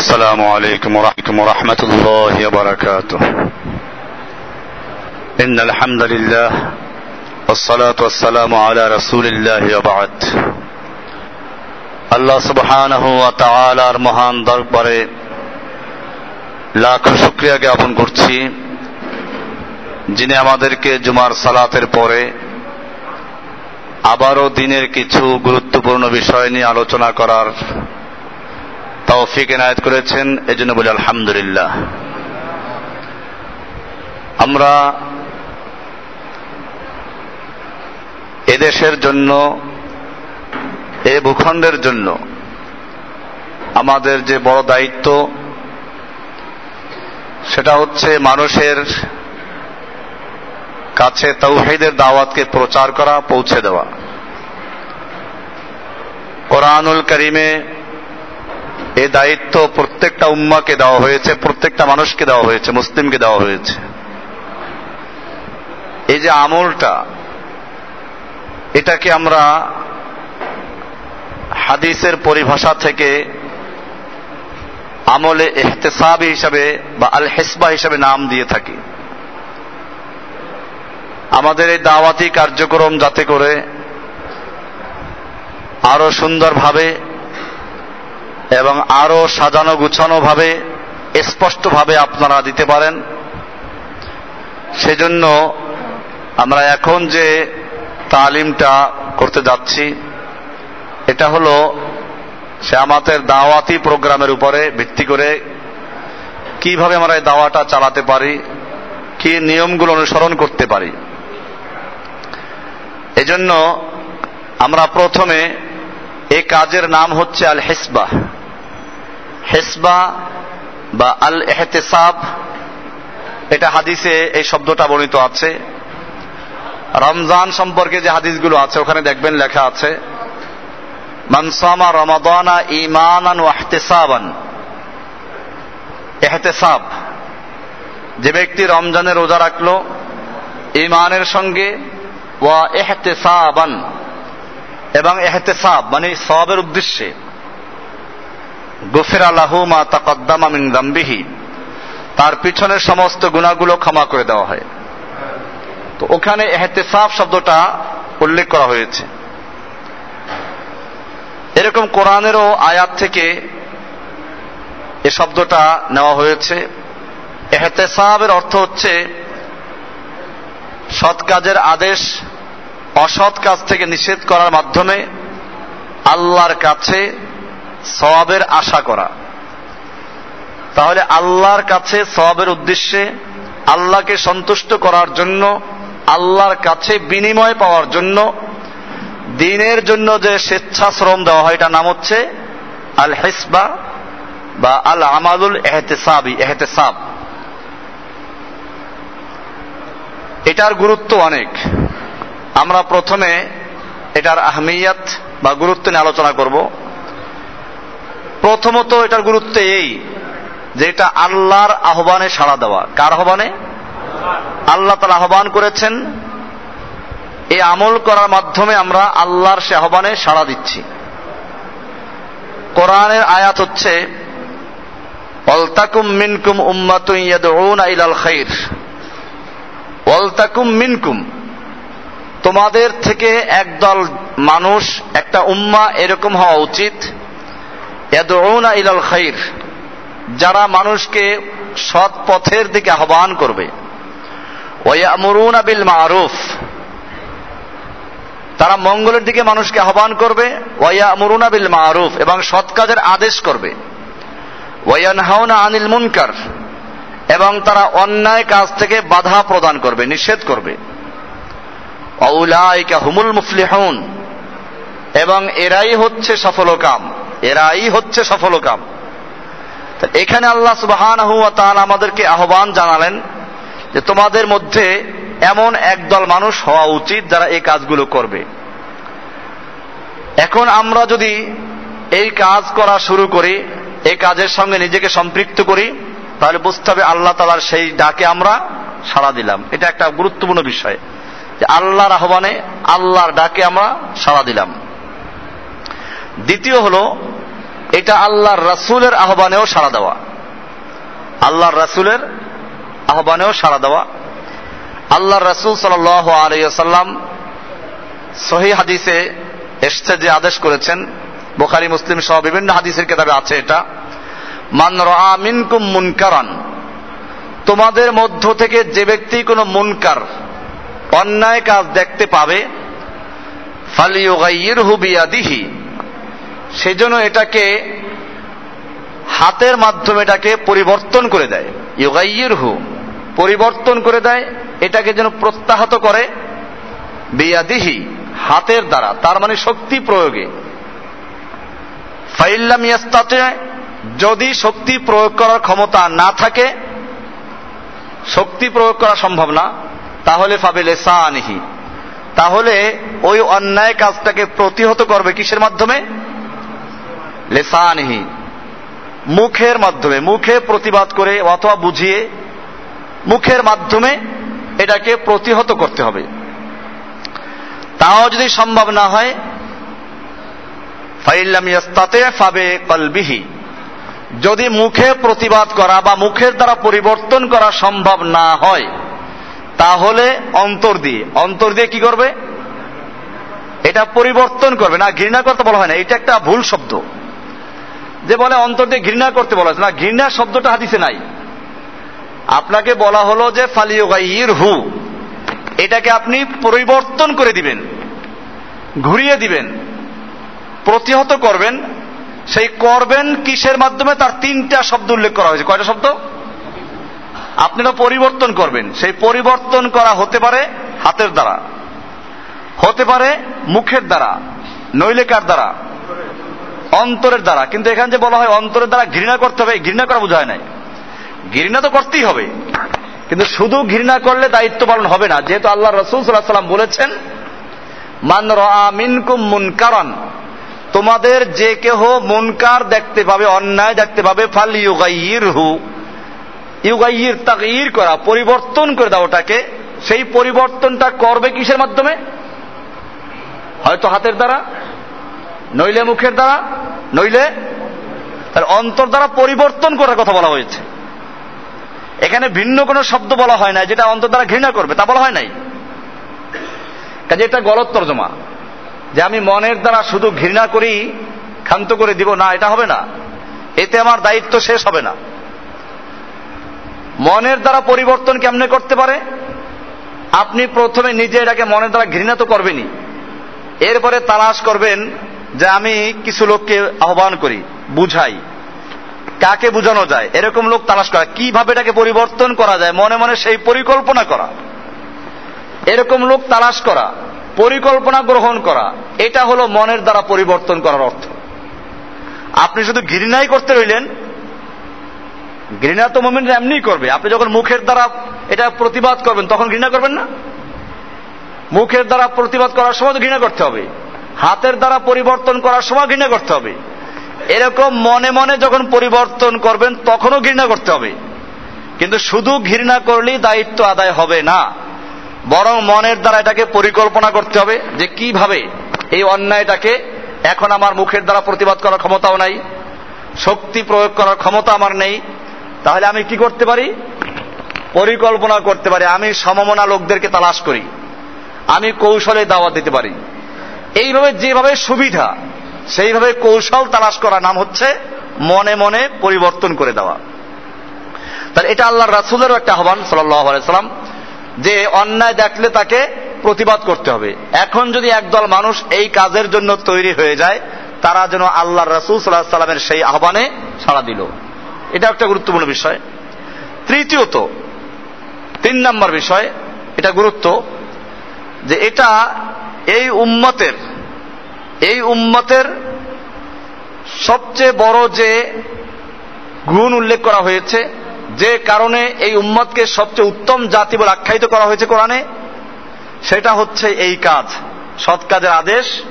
السلام عليكم ورحمة ورحمة الله وبركاته إن الحمد لله والصلاة والسلام على رسول الله وبعد আল্লাহ সুবহানাহু ওয়া তাআলার মহান দরবারে লাখ শুকরিয়া জ্ঞাপন করছি যিনি আমাদেরকে জুমার সালাতের পরে আবারও দিনের কিছু গুরুত্বপূর্ণ বিষয় নিয়ে আলোচনা করার তৌফিক এনায়ত করেছেন, এজন্য বলি আলহামদুলিল্লাহ। আমরা এদেশের জন্য, এ ভূখণ্ডের জন্য আমাদের যে বড় দায়িত্ব, সেটা হচ্ছে মানুষের কাছে তৌহিদের দাওয়াতকে প্রচার করা, পৌঁছে দেওয়া। কোরআনুল করিমে এ দায়িত্ব প্রত্যেকটা উম্মাকে দেওয়া হয়েছে, প্রত্যেকটা মানুষকে দেওয়া হয়েছে, মুসলিমকে দেওয়া হয়েছে। এই যে আমলটা, এটাকে আমরা হাদিসের পরিভাষা থেকে আমলে এহতেসাবি হিসাবে বা আল হেসবা হিসাবে নাম দিয়ে থাকি। আমাদের এই দাওয়াতি কার্যক্রম যাতে করে আরও সুন্দরভাবে এবং আরও সাজানো গুছানো ভাবে, স্পষ্টভাবে আপনারা দিতে পারেন। সেজন্য আমরা এখন যে তালিমটা করতে যাচ্ছি, এটা হলো সে আমাদের দাওয়াতি প্রোগ্রামের উপরে ভিত্তি করে কীভাবে আমরা এই দাওয়াটা চালাতে পারি, কি নিয়মগুলো অনুসরণ করতে পারি। এজন্য আমরা প্রথমে এ কাজের নাম হচ্ছে আল হেসবা হেসবা বা আল এহতেসাব এটা হাদিসে এই শব্দটা বর্ণিত আছে। রমজান সম্পর্কে যে হাদিসগুলো আছে, ওখানে দেখবেন লেখা আছে মানসামা রমাদানা ইমানান ওয়াহতেসাবান এহতেসাব যে ব্যক্তি রমজানের রোজা রাখল ইমানের সঙ্গে, ওয়া এহতেসাবান এবং এহতেসাব মানে সবের উদ্দেশ্যে। গুফের মা তাকদ্দামা মিন দাম্বিহি। তার পিছনের সমস্ত গুণাগুলো ক্ষমা করে দেওয়া হয়। তো ওখানে এহতেসাব শব্দটা উল্লেখ করা হয়েছে। এরকম কোরআনেরও আয়াত থেকে এ শব্দটা নেওয়া হয়েছে। এহতেসাবের অর্থ হচ্ছে, সৎ কাজের আদেশ, অসৎ কাজ থেকে নিষেধ করার মাধ্যমে আল্লাহর কাছে সবাবের আশা করা। তাহলে আল্লাহর কাছে সবাবের উদ্দেশ্যে আল্লাহকে সন্তুষ্ট করার জন্য, আল্লাহর কাছে বিনিময় পাওয়ার জন্য, দিনের জন্য যে স্বেচ্ছাশ্রম দেওয়া হয়, এটার নাম হচ্ছে আল হেসবা বা আল আমালুল এহতেসাবি, এহতেসাব। এটার গুরুত্ব অনেক। আমরা প্রথমে এটার আহমিয়াত বা গুরুত্ব নিয়ে আলোচনা করব। প্রথমত এটার গুরুত্ব এই যে এটা আল্লাহর আহ্বানে সাড়া দেওয়া। কার আহ্বানে? আল্লাহ তার আহ্বান করেছেন এই আমল করার মাধ্যমে আমরা আল্লাহর সে আহ্বানে সাড়া দিচ্ছি। কোরআনের আয়াত হচ্ছে অলতাকুম মিনকুম উম্মাতুন ইয়াদউনা খাইর। অলতাকুম মিনকুম, তোমাদের থেকে একদল মানুষ, একটা উম্মা এরকম হওয়া উচিত ইলাল খাইর, যারা মানুষকে সৎ পথের দিকে আহ্বান করবে। ওয়ামুরুনা বিল মারুফ, তারা মঙ্গলের দিকে মানুষকে আহ্বান করবে। ওয়া মুরুনা বিল মারুফ, এবং সৎ কাজের আদেশ করবে। ওয়ানহাউনা আনিল মুনকার, এবং তারা অন্যায় কাজ থেকে বাধা প্রদান করবে, নিষেধ করবে। অউলাইকা হুমুল মুফলিহুন, এবং এরাই হচ্ছে সফলকাম। এরাই হচ্ছে সফলকাম। এখানে আল্লাহ তাআলা আমাদেরকে আহ্বান জানালেন যে তোমাদের মধ্যে এমন একদল মানুষ হওয়া উচিত যারা এই কাজগুলো করবে। এখন আমরা যদি এই কাজ করা শুরু করি, এই কাজের সঙ্গে নিজেকে সম্পৃক্ত করি, তাহলে বুঝতে হবে আল্লাহ তালার সেই ডাকে আমরা সাড়া দিলাম। এটা একটা গুরুত্বপূর্ণ বিষয় যে আল্লাহর আহ্বানে আল্লাহর ডাকে আমরা সাড়া দিলাম। দ্বিতীয় হলো এটা আল্লাহর রাসুলের আহ্বানেও সাড়া দেওয়া। আল্লাহর রাসুলের আহ্বানেও সাড়া দেওয়া। আল্লাহর রাসুল সাল আলাইসাল্লাম সহি হাদিসে এসছে যে আদেশ করেছেন, বোখারি, মুসলিম সহ বিভিন্ন হাদিসের কেতাবে আছে এটা। মান মিনকুম মুনকারান, তোমাদের মধ্য থেকে যে ব্যক্তি কোনো মুনকার, অন্যায় কাজ দেখতে পাবে ফালিউগাইয়ির হুবিয়াদিহি সেজন্য এটাকে হাতের মাধ্যমে এটাকে পরিবর্তন করে দেয়। ইউগাইয়ির হু পরিবর্তন করে দেয়, এটাকে যেন প্রত্যাহত করে। বিয়াদিহি, হাতের দ্বারা, তার মানে শক্তি প্রয়োগে। ফাইল্লাম ইয়াস্তাতে, যদি শক্তি প্রয়োগ করার ক্ষমতা না থাকে, শক্তি প্রয়োগ করা সম্ভব না, তাহলে ফাবে লেসানিহি তাহলে ওই অন্যায় কাজটাকে প্রতিহত করবে কিসের মাধ্যমে? লেসানিহি, মুখের মাধ্যমে, মুখে প্রতিবাদ করে অথবা বুঝিয়ে মুখের মাধ্যমে এটাকে প্রতিহত করতে হবে। তাও যদি সম্ভব না হয় কলবিহি, যদি মুখে প্রতিবাদ করা বা মুখের দ্বারা পরিবর্তন করা সম্ভব না হয়, তাহলে অন্তর দিয়ে অন্তর দিয়ে কি করবে? এটা পরিবর্তন করবে। না, ঘৃণা করতে বলা হয় না, এটা একটা ভুল শব্দ। যে বলে অন্তর দিয়ে ঘৃণা করতে বলা হয়েছে। না, ঘৃণা শব্দটা হাদিসে নাই। আপনাকে বলা হলো যে ফালিওগাইর হু। এটাকে আপনি পরিবর্তন করে দিবেন। ঘুরিয়ে দিবেন। প্রতিহত করবেন। সেই করবেন কিসের মাধ্যমে? তার তিনটা শব্দ উল্লেখ করা হয়েছে। কয়টা শব্দ? আপনারা পরিবর্তন করবেন। সেই পরিবর্তন করা হতে পারে হাতের দ্বারা। হতে পারে মুখের দ্বারা, নইলে কার দ্বারা? অন্তরের দ্বারা। কিন্তু এখানে যে বলা হয় অন্তরের দ্বারা ঘৃণা করতে হবে ঘৃণা করা বোঝায় নাই। ঘৃণা তো করতেই হবে। কিন্তু শুধু ঘৃণা করলে দায়িত্ব পালন হবে না। যেহেতু আল্লাহ রসুল সাল্লাহ সাল্লাম বলেছেন, মান মিনকুম মুনকারন, তোমাদের যে কেহ মুনকার দেখতে পাবে, অন্যায় দেখতে পাবে ফাল ইউগাইর হু ইউগাইর তাগইর করা, পরিবর্তন করে দাও ওটাকে। সেই পরিবর্তনটা করবে কিসের মাধ্যমে? হয়তো হাতের দ্বারা নইলে মুখের দ্বারা, নইলে তার অন্তর দ্বারা পরিবর্তন করার কথা বলা হয়েছে। এখানে ভিন্ন কোনো শব্দ বলা হয় না যেটা অন্তর দ্বারা ঘৃণা করবে, তা বলা হয় নাই। কাজে এটা গলত তর্জমা। যে আমি মনের দ্বারা শুধু ঘৃণা করি, ক্ষান্ত করে দিব, না, এটা হবে না। এতে আমার দায়িত্ব শেষ হবে না। মনের দ্বারা পরিবর্তন কেমনে করতে পারে? আপনি প্রথমে নিজে এটাকে মনের দ্বারা ঘৃণা তো করবেনই। এরপরে তালাশ করবেন যে আমি কিছু লোককে আহ্বান করি, বুঝাই। কাকে বুঝানো যায়? এরকম লোক তালাশ করা। কীভাবে এটাকে পরিবর্তন করা যায়? মনে মনে সেই পরিকল্পনা করা। এরকম লোক তালাশ করা, পরিকল্পনা গ্রহণ করা, এটা হলো মনের দ্বারা পরিবর্তন করার অর্থ। আপনি শুধু ঘৃণাই করতে রইলেন, ঘৃণা তো মোমেন্ট এমনি করবে। আপনি যখন মুখের দ্বারা এটা প্রতিবাদ করবেন, তখন ঘৃণা করবেন না? মুখের দ্বারা প্রতিবাদ করার সময় তো ঘৃণা করতে হবে। হাতের দ্বারা পরিবর্তন করার সময় ঘৃণা করতে হবে। এরকম মনে মনে যখন পরিবর্তন করবেন, তখনও ঘৃণা করতে হবে। কিন্তু শুধু ঘৃণা করলেই দায়িত্ব আদায় হবে না। বরং মনের দ্বারা এটাকে পরিকল্পনা করতে হবে যে কীভাবে এই অন্যায়টাকে এখন আমার মুখের দ্বারা প্রতিবাদ করার ক্ষমতাও নাই, শক্তি প্রয়োগ করার ক্ষমতা আমার নেই। তাহলে আমি কি করতে পারি? পরিকল্পনা করতে পারি। আমি সমমনা লোকদেরকে তালাশ করি। আমি কৌশলে দাওয়াত দিতে পারি। এইভাবে যেভাবে সুবিধা, সেইভাবে কৌশল তালাশ করা নাম হচ্ছে মনে মনে পরিবর্তন করে দেওয়া। তাহলে এটা আল্লাহর রাসুলেরও একটা আহ্বান সাল্লাম যে অন্যায় দেখলে তাকে প্রতিবাদ করতে হবে। এখন যদি একদল মানুষ এই কাজের জন্য তৈরি হয়ে যায়, তারা যেন আল্লাহ রাসুল সাল্লাহ সাল্লামের সেই আহ্বানে সাড়া দিল। এটা একটা গুরুত্বপূর্ণ বিষয়। তৃতীয়ত, তিন নম্বর বিষয়, এটা গুরুত্ব যে এটা এই উম্মতের এই উম্মতের সবচেয়ে বড় যে গুণ উল্লেখ করা হয়েছে, যে কারণে এই উম্মতকে সবচেয়ে উত্তম জাতি বলে আখ্যায়িত করা হয়েছে কোরআনে, সেটা হচ্ছে এই কাজ, সৎ কাজের আদেশ,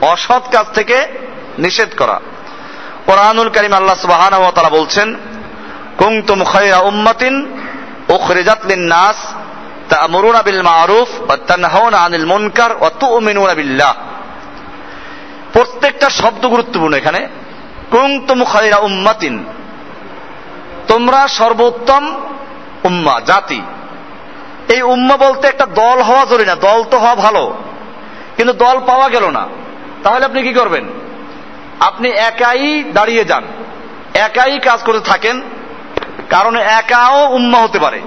অসৎ কাজ থেকে নিষেধ করা। কোরআনুল করিম আল্লাহ সুবাহান তারা বলছেন কুংতুম খয়রা উম্মাতিন উখরিজাত লিন-নাস তা'মুরুনা বিল মা'রুফ ওয়া তানহাউনা আনিল মুনকার ওয়া তু'মিনুনা বিল্লাহ। প্রত্যেকটা শব্দ গুরুত্বপূর্ণ এখানে। কুংতুম খাইরা উম্মাতিন। তোমরা সর্বোত্তম উম্মা, জাতি। এই উম্মা বলতে একটা দল হওয়া জরুরি না, দল তো হওয়া ভালো। কিন্তু দল পাওয়া গেল না। তাহলে আপনি কি করবেন? আপনি একাই দাঁড়িয়ে যান। একাই কাজ করতে থাকেন। কারণ একাও উম্মা হতে পারে।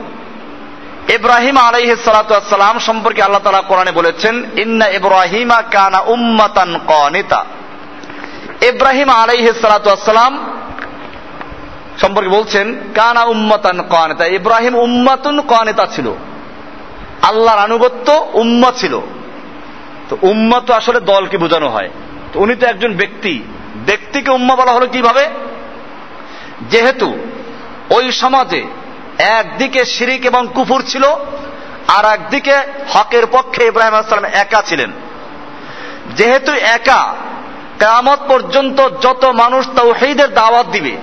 ইব্রাহিম আলাইহ সালাম সম্পর্কে আল্লাহ তালা কোরআনে বলেছেন, ইন্না ইব্রাহিমা কানা উম্মাতান কনিতা। ইব্রাহিম আলাইহ সালাম সম্পর্কে বলছেন, কানা উম্মাতান কনেতা। ইব্রাহিম উম্মাতুন কনেতা ছিল। আল্লাহর আনুগত্য উম্মা ছিল। তো উম্মা তো আসলে দলকে বোঝানো হয়। তো উনি তো একজন ব্যক্তি। ব্যক্তিকে উম্মা বলা হলো কীভাবে? যেহেতু ওই সমাজে একদিকে শিরিক এবং কুফুর ছিল, আর একদিকে হকের পক্ষে ইব্রাহিম আসসালাম একা ছিলেন। যেহেতু একা, কেয়ামত পর্যন্ত যত মানুষ তাওহীদের দাওয়াত দিবে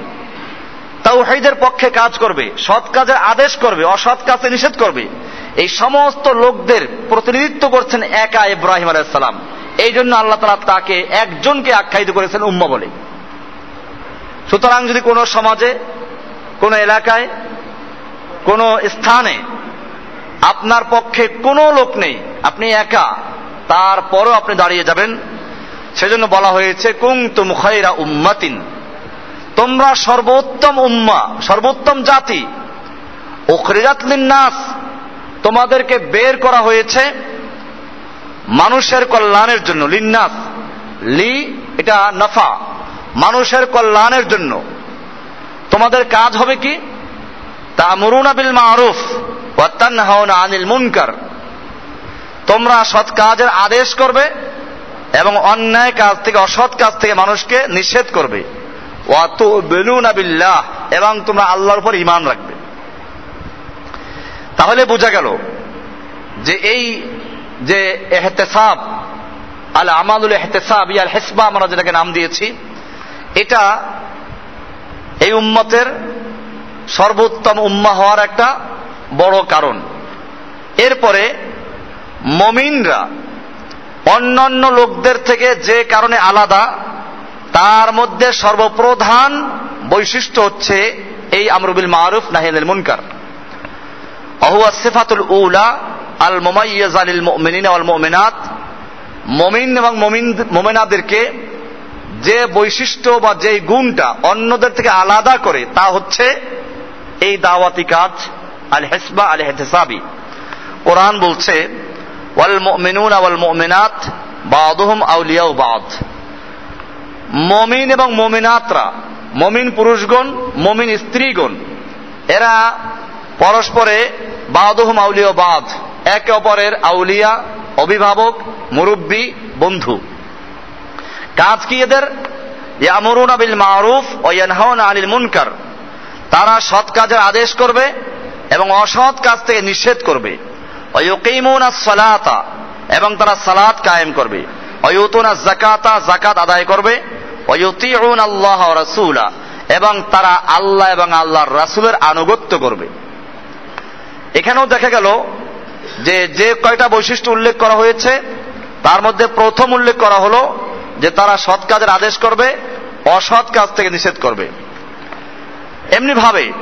তাও তাওহীদের পক্ষে কাজ করবে, সৎ কাজের আদেশ করবে, অসৎ কাজে নিষেধ করবে, এই সমস্ত লোকদের প্রতিনিধিত্ব করছেন একা ইব্রাহিম আলাইসালাম এই জন্য আল্লাহ তালা তাকে একজনকে আখ্যায়িত করেছেন উম্মা বলে। সুতরাং যদি কোনো সমাজে, কোনো এলাকায় কোনো স্থানে আপনার পক্ষে কোনো লোক নেই, আপনি একা, তারপরও আপনি দাঁড়িয়ে যাবেন। সেজন্য বলা হয়েছে কুং তুম খৈরা উম্মাতিন। তোমরা সর্বোত্তম উম্মা, সর্বোত্তম জাতি। ওখরিরাত নাস তোমাদেরকে বের করা হয়েছে মানুষের কল্যাণের জন্য। লিন্নাস, লি, এটা নফা, মানুষের কল্যাণের জন্য। তোমাদের কাজ হবে কি? তা মরুনা বিল মারুফ ওয়াত্তানহাউনা আনিল মুনকার। তোমরা সৎ কাজের আদেশ করবে এবং অন্যায় কাজ থেকে, অসৎ কাজ থেকে মানুষকে নিষেধ করবে। ওয়াতু বেলুনা বিল্লাহ, এবং তোমরা আল্লাহর উপর ইমান রাখবে। তাহলে বোঝা গেল যে এই যে এহতেসাব আল আমাদুল এহতেসাব ইয়াল হেসবা আমরা যেটাকে নাম দিয়েছি, এটা এই উম্মতের সর্বোত্তম উম্মা হওয়ার একটা বড় কারণ। এরপরে মমিনরা অন্যান্য লোকদের থেকে যে কারণে আলাদা, তার মধ্যে সর্বপ্রধান বৈশিষ্ট্য হচ্ছে এই আমরুবিল মারুফ নাহিদুল মুনকার। অহুয়া সিফাতুল উলা আল মোমাইয়াজ আলিল মুমিনিন আল মুমিনাত। মমিন এবং মমিন, মোমেনাদেরকে যে বৈশিষ্ট্য বা যে গুণটা অন্যদের থেকে আলাদা করে, তা হচ্ছে এই দাওয়াতি কাজ আল হেসবা আল হেতেসাবি কোরআন বলছে ওয়াল মুমিনুন ওয়াল মুমিনাত বাদুহুম আউলিয়াউ বাদ। মমিন এবং মমিনাতরা, মমিন পুরুষগণ, মমিন স্ত্রীগণ, এরা পরস্পরে বাদুহুম আউলিয়া বাদ, একে অপরের আউলিয়া, অভিভাবক, মুরব্বী, বন্ধু। কাজ কি এদের? ইয়ামরুন বিল মারুফ ও ইয়ানহাউনা আনিল মুনকার। তারা সৎ কাজের আদেশ করবে এবং অসৎ কাজ থেকে নিষেধ করবে। সালাতা, এবং তারা সালাত কায়েম করবে। অয়ুতুন জাকাতা জাকাত আদায় করবে। অয়ুতিউন আল্লাহ রাসূলা, এবং তারা আল্লাহ এবং আল্লাহর রাসূলের আনুগত্য করবে। এখানেও দেখা গেল যে যে কয়টা বৈশিষ্ট্য উল্লেখ করা হয়েছে, তার মধ্যে প্রথম উল্লেখ করা হলো যে তারা সৎ কাজের আদেশ করবে, অসৎ কাজ থেকে নিষেধ করবে। এমনি ভাবে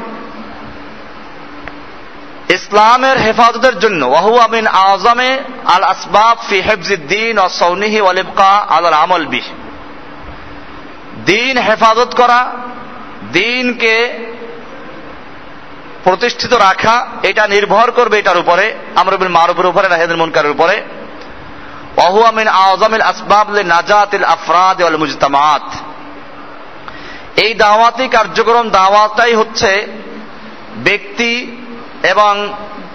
ইসলামের হেফাজতের জন্য ওয়াহু আমিন আজমে আল আসবাব ফি হেফজিদ্দিন ও সৌনিহি ওয়ালিবকা আল আমল বিহ। দিন হেফাজত করা দিনকে প্রতিষ্ঠিত রাখা, এটা নির্ভর করবে এটার উপরে আমরবিল মারুফের উপরে রাহেদুল মুনকারের উপরে। ওয়াহু আমিন আজমিল আসবাব নাজাতিল আফরাদ ওয়াল মুজতামাত। এই দাওয়াতি কার্যক্রম দাওয়াতটাই হচ্ছে ব্যক্তি এবং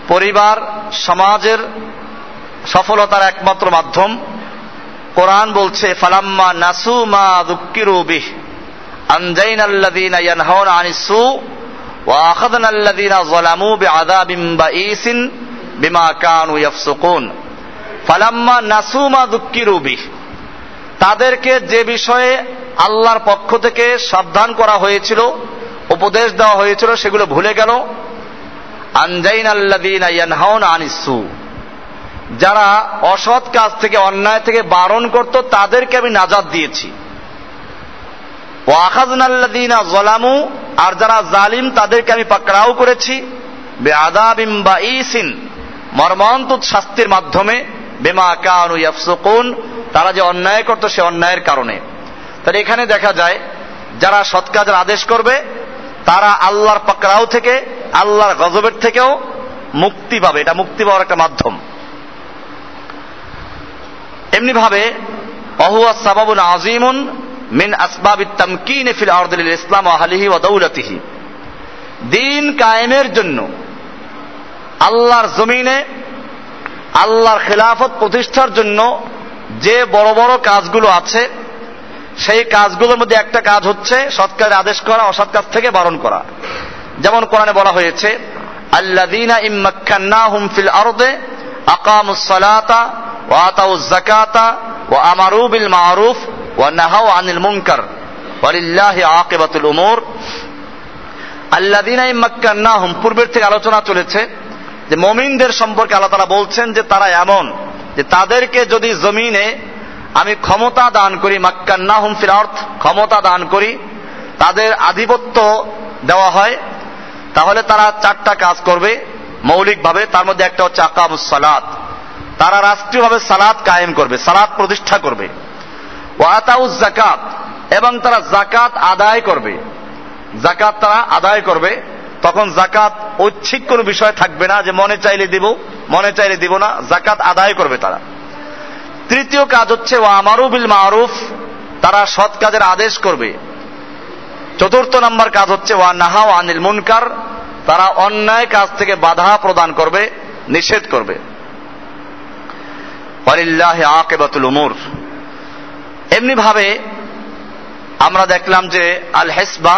পরিবার, সমাজের সফলতার একমাত্র মাধ্যম। কোরআন বলছে, ফালাম্মা নাসু মা দুঃকিরু বিহ আনজাইন আল্লাযীনা ইয়ানহাউনা আনিস ওয়া আখাযনা আল্লাযীনা যালামু বিআযাবিন বাঈসিন বিমা কানু ইয়াফসুকুন। ফালাম্মা নাসু মা দুঃকিরু বিহ তাদেরকে যে বিষয়ে আল্লাহর পক্ষ থেকে সাবধান করা হয়েছিল, উপদেশ দেওয়া হয়েছিল, সেগুলো ভুলে গেল। আনজাইন আনিসু। যারা অসৎ কাজ থেকে, অন্যায় থেকে বারণ করত, তাদেরকে আমি নাজাদ দিয়েছি। জলামু আর যারা জালিম, তাদেরকে আমি পাকড়াও করেছি। বেআদাবিম বা ইসিন শাস্তির মাধ্যমে। বেমা কানু ইয়াফসুকুন তারা যে অন্যায় করতো সে অন্যায়ের কারণে। তাহলে এখানে দেখা যায়, যারা সৎ কাজের আদেশ করবে, তারা আল্লাহর পাকড়াও থেকে, আল্লাহর গজবের থেকেও মুক্তি পাবে। এটা মুক্তি পাওয়ার একটা মাধ্যম। এমনি ভাবে অহুয়া সাবাবুন আজিমুন মিন আসবাবিত তামকিন ফিল আরদিল ইসলাম আহলিহি ওয়া দৌলতিহি। দিন কায়েমের জন্য আল্লাহর জমিনে, আল্লাহর খেলাফত প্রতিষ্ঠার জন্য যে বড় বড় কাজগুলো আছে, সেই কাজগুলোর মধ্যে একটা কাজ হচ্ছে সৎ আদেশ করা, অসৎ কাজ থেকে বারণ করা। যেমন কোরআনে বলা হয়েছে আল্লাদিনা ফিল বিল মারুফ ওয়া আনিল মুনকার ওয়ালিল্লাহি আল্লাদিনা ইম্মাক্কান্নাহুম পূর্বের থেকে আলোচনা চলেছে যে, মমিনদের সম্পর্কে আল্লাহ তারা বলছেন যে, তারা এমন যে তাদেরকে যদি জমিনে আমি ক্ষমতা দান করি, মাক্কান্নাহুম ফিল অর্থ ক্ষমতা দান করি, তাদের আধিপত্য দেওয়া হয়, তাহলে তারা চারটা কাজ করবে মৌলিকভাবে। তার মধ্যে একটা হচ্ছে আকামুস সালাত। তারা রাষ্ট্রীয়ভাবে সালাত কায়েম করবে, সালাত প্রতিষ্ঠা করবে। ওয়াতাউজ জাকাত এবং তারা জাকাত আদায় করবে। জাকাত তারা আদায় করবে। তখন জাকাত ঐচ্ছিক কোনো বিষয় থাকবে না যে মনে চাইলে দিব, মনে চাইলে দিব না জাকাত আদায় করবে তারা। তৃতীয় কাজ হচ্ছে ও আমারু বিল মারুফ, তারা সৎ কাজের আদেশ করবে। চতুর্থ নম্বর কাজ হচ্ছে, ওয়া নাহাও আনিল মুনকার, তারা অন্যায় কাজ থেকে বাধা প্রদান করবে, নিষেধ করবে। এমনি ভাবে আমরা দেখলাম যে আল হেসবা